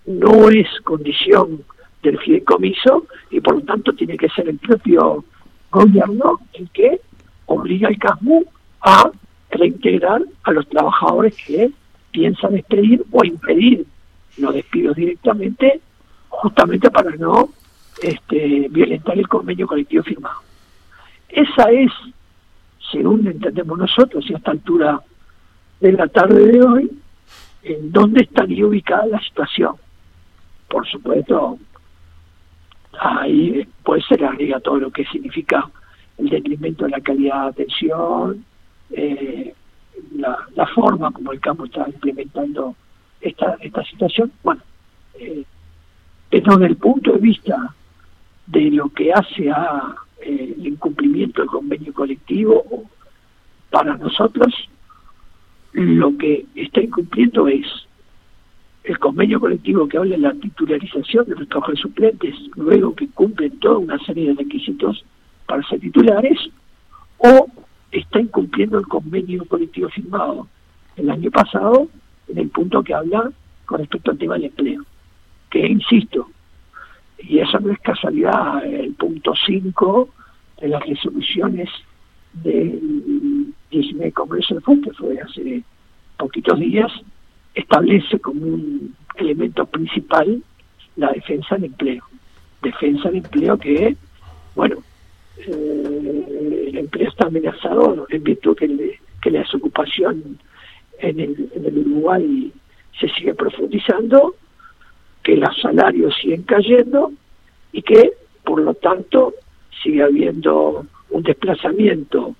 no es condición del fideicomiso y por lo tanto tiene que ser el propio gobierno el que obliga al CASMU a reintegrar a los trabajadores que piensan despedir o impedir los despidos directamente, justamente para no este, violentar el convenio colectivo firmado. Esa es, según entendemos nosotros, y a esta altura de la tarde de hoy, en dónde estaría ubicada la situación. Por supuesto, ahí puede ser agrega todo lo que significa el detrimento de la calidad de atención, eh, la, forma como el campo está implementando esta, esta situación. Bueno, eh, desde el punto de vista de lo que hace a eh, el incumplimiento del convenio colectivo, para nosotros lo que está incumpliendo es el convenio colectivo que habla de la titularización de los trabajadores suplentes, luego que cumplen toda una serie de requisitos para ser titulares, o está incumpliendo el convenio colectivo firmado el año pasado en el punto que habla con respecto al tema del empleo. Que insisto, y eso no es casualidad, el punto 5 de las resoluciones del 19 Congreso de FUN, que fue hace poquitos días, establece como un elemento principal la defensa del empleo. Defensa del empleo que, bueno, eh, el empleo está amenazado en virtud que, que la desocupación en el, en el Uruguay se sigue profundizando, que los salarios siguen cayendo y que, por lo tanto, sigue habiendo un desplazamiento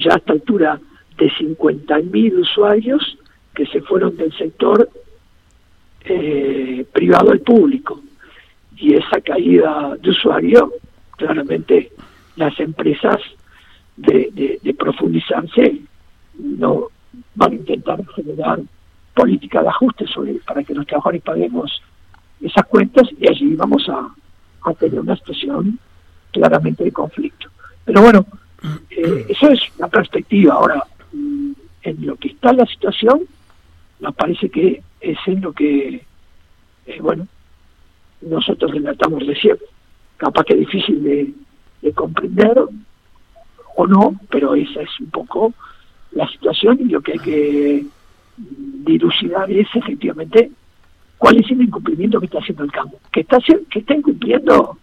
ya a esta altura de 50.000 usuarios que se fueron del sector eh, privado al público. Y esa caída de usuario, claramente las empresas de, de, profundizarse no van a intentar generar política de ajuste sobre, para que los trabajadores paguemos esas cuentas y allí vamos a, a tener una situación claramente de conflicto. Pero bueno, eh, eso es la perspectiva. Ahora, mm, en lo que está la situación, nos parece que es en lo que, eh, bueno, nosotros relatamos recién. Capaz que es difícil de, comprender o no, pero esa es un poco la situación y lo que hay que dilucidar es efectivamente cuál es el incumplimiento que está haciendo el campo. Que está, que está incumpliendo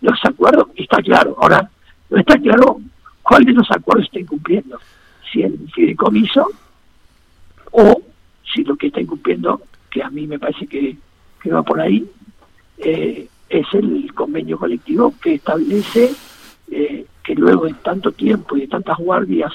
los acuerdos, está claro. Ahora, no está claro cuál de los acuerdos está incumpliendo. Si el fideicomiso o si lo que está incumpliendo, que a mí me parece que, va por ahí, eh, es el convenio colectivo que establece eh, que luego de tanto tiempo y de tantas guardias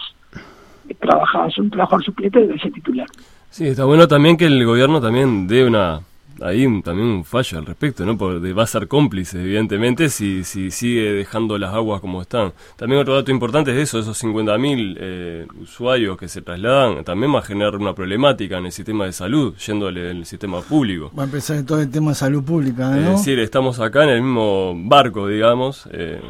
trabajadas, un trabajador suplente debe ser titular. Sí, está bueno también que el gobierno también dé una hay también un fallo al respecto, ¿no? Porque va a ser cómplice, evidentemente, si, si sigue dejando las aguas como están. También otro dato importante es eso, esos 50.000 eh, usuarios que se trasladan, también va a generar una problemática en el sistema de salud, yéndole el sistema público. Va a empezar todo el tema de salud pública, ¿no? Es decir, estamos acá en el mismo barco, digamos, eh,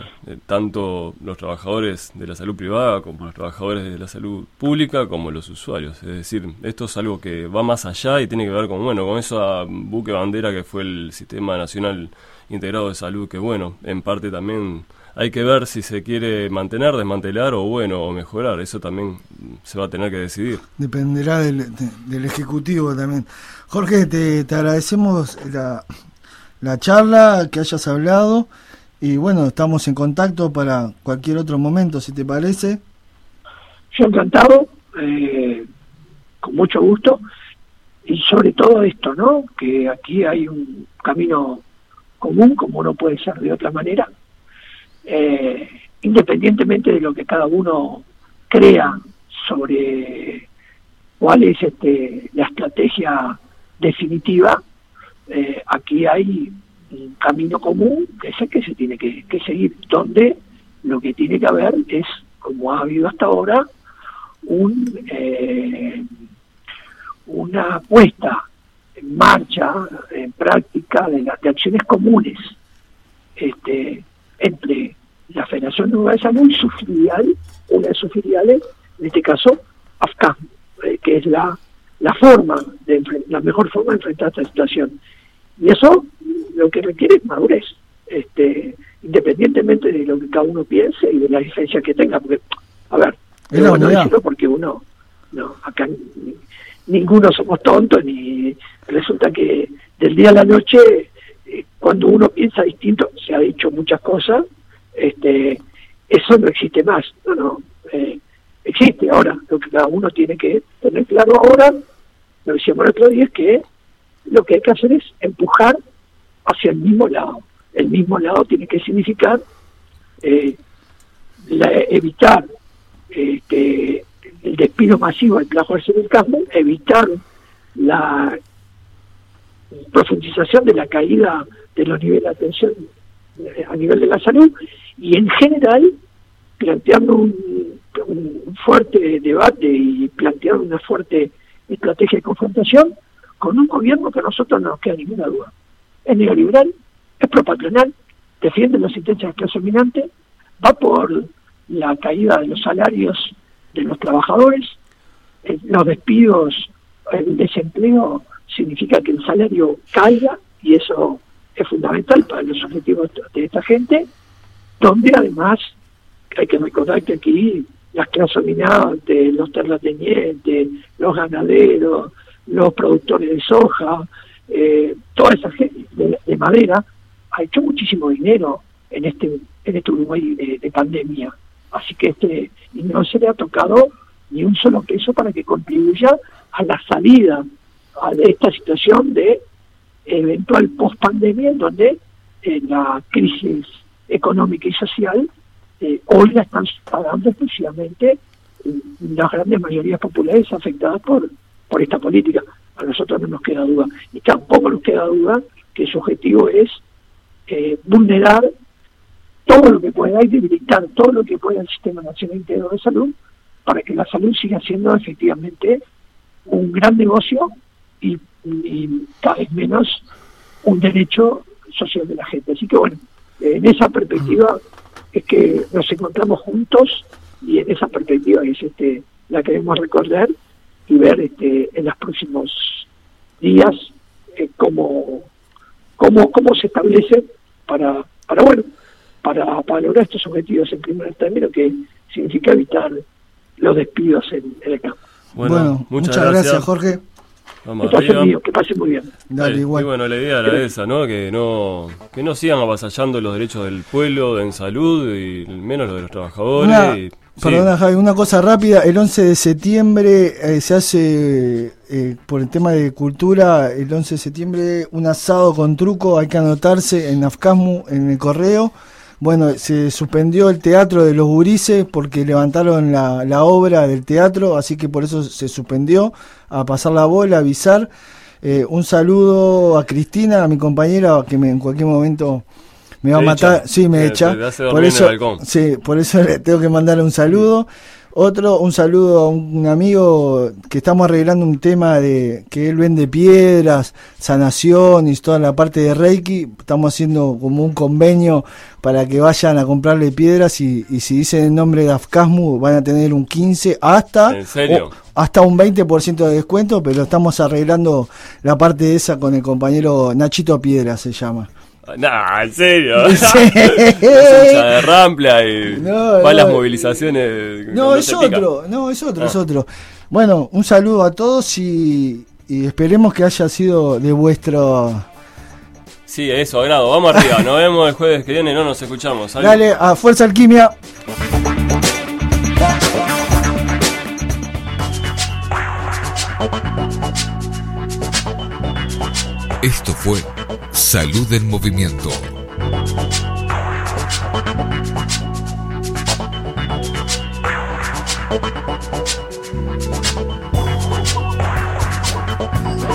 tanto los trabajadores de la salud privada como los trabajadores de la salud pública, como los usuarios. Es decir, esto es algo que va más allá y tiene que ver con, bueno, con eso buque bandera que fue el Sistema Nacional Integrado de Salud, que bueno, en parte también hay que ver si se quiere mantener, desmantelar o bueno, o mejorar. Eso también se va a tener que decidir. Dependerá del, Ejecutivo también. Jorge, te, te agradecemos la, la charla, que hayas hablado y bueno, estamos en contacto para cualquier otro momento, si te parece. Yo encantado, eh, con mucho gusto y sobre todo esto, ¿no? Que aquí hay un camino común, como no puede ser de otra manera, eh, independientemente de lo que cada uno crea sobre cuál es este, la estrategia definitiva, eh, aquí hay un camino común que es el que se tiene que, seguir, donde lo que tiene que haber es, como ha habido hasta ahora, un eh, una puesta en marcha, en práctica de, las acciones comunes este, entre la Federación de Salud y su filial, una de sus filiales, en este caso AFCAM, eh, que es la, la forma, de la mejor forma de enfrentar esta situación. Y eso lo que requiere es madurez, este, independientemente de lo que cada uno piense y de la diferencia que tenga, porque, a ver, no decirlo porque uno, no, acá ninguno somos tontos, ni resulta que del día a la noche, eh, cuando uno piensa distinto, se ha dicho muchas cosas, este eso no existe más, no, no, eh, existe ahora, lo que cada uno tiene que tener claro ahora lo decíamos el otro día, es que lo que hay que hacer es empujar hacia el mismo lado. El mismo lado tiene que significar eh, evitar este, el despido masivo del plazo del campo, evitar la profundización de la caída de los niveles de atención eh, a nivel de la salud y en general planteando un, fuerte debate y planteando una fuerte estrategia de confrontación con un gobierno que a nosotros no nos queda ninguna duda. Es neoliberal, es propatronal, defiende los intereses de la clase dominante, va por la caída de los salarios de los trabajadores, eh, los despidos, el desempleo significa que el salario caiga y eso es fundamental para los objetivos de esta gente, donde además hay que recordar que aquí las clases dominantes, los terratenientes, los ganaderos, los productores de soja, eh, toda esa gente de, madera, ha hecho muchísimo dinero en este en este Uruguay de, pandemia. Así que este y no se le ha tocado ni un solo peso para que contribuya a la salida de esta situación de eventual post-pandemia, en donde eh, la crisis económica y social eh, hoy la están pagando exclusivamente las grandes mayorías populares afectadas por, por esta política. A nosotros no nos queda duda. Y tampoco nos queda duda que su objetivo es eh, vulnerar todo lo que pueda y debilitar todo lo que pueda el Sistema Nacional Integral de Salud para que la salud siga siendo efectivamente un gran negocio y, cada vez menos un derecho social de la gente. Así que bueno, en esa perspectiva es que nos encontramos juntos y en esa perspectiva es este la que debemos recordar y ver este en los próximos días eh, cómo, cómo, cómo se establece para, para bueno para, para lograr estos objetivos en primer término que significa evitar los despidos en, el campo. Bueno, muchas, gracias Jorge. Vamos que pase, que pase muy bien. Dale, igual. Y bueno, la idea era esa, ¿no? Que no que no sigan avasallando los derechos del pueblo en salud y menos los de los trabajadores. Una, Perdona, Javi, una cosa rápida. El 11 de septiembre eh, se hace, eh, por el tema de cultura, el 11 de septiembre un asado con truco. Hay que anotarse en Afcasmu, en el correo. Bueno, se suspendió el teatro de los gurises porque levantaron la, la, obra del teatro, así que por eso se suspendió a pasar la bola, a avisar. Eh, un saludo a Cristina, a mi compañera, que me, en cualquier momento me va a matar. Sí, me echa. Por eso, sí, por eso le tengo que mandarle un saludo. Otro, un saludo a un amigo que estamos arreglando un tema de que él vende piedras, sanación y toda la parte de Reiki. Estamos haciendo como un convenio para que vayan a comprarle piedras y, si dicen el nombre de Afcasmu van a tener un 15 hasta, hasta un 20% de descuento, pero estamos arreglando la parte de esa con el compañero Nachito Piedra se llama. No, en serio. Sí. de Rampla y no, las movilizaciones. No, es otro, no, es otro, es ah. otro. Bueno, un saludo a todos y, esperemos que haya sido de vuestro. Sí, eso, agrado. Vamos arriba. Nos vemos el jueves que viene. No nos escuchamos. Dale, a Fuerza Alquimia. Esto fue Salud en Movimiento.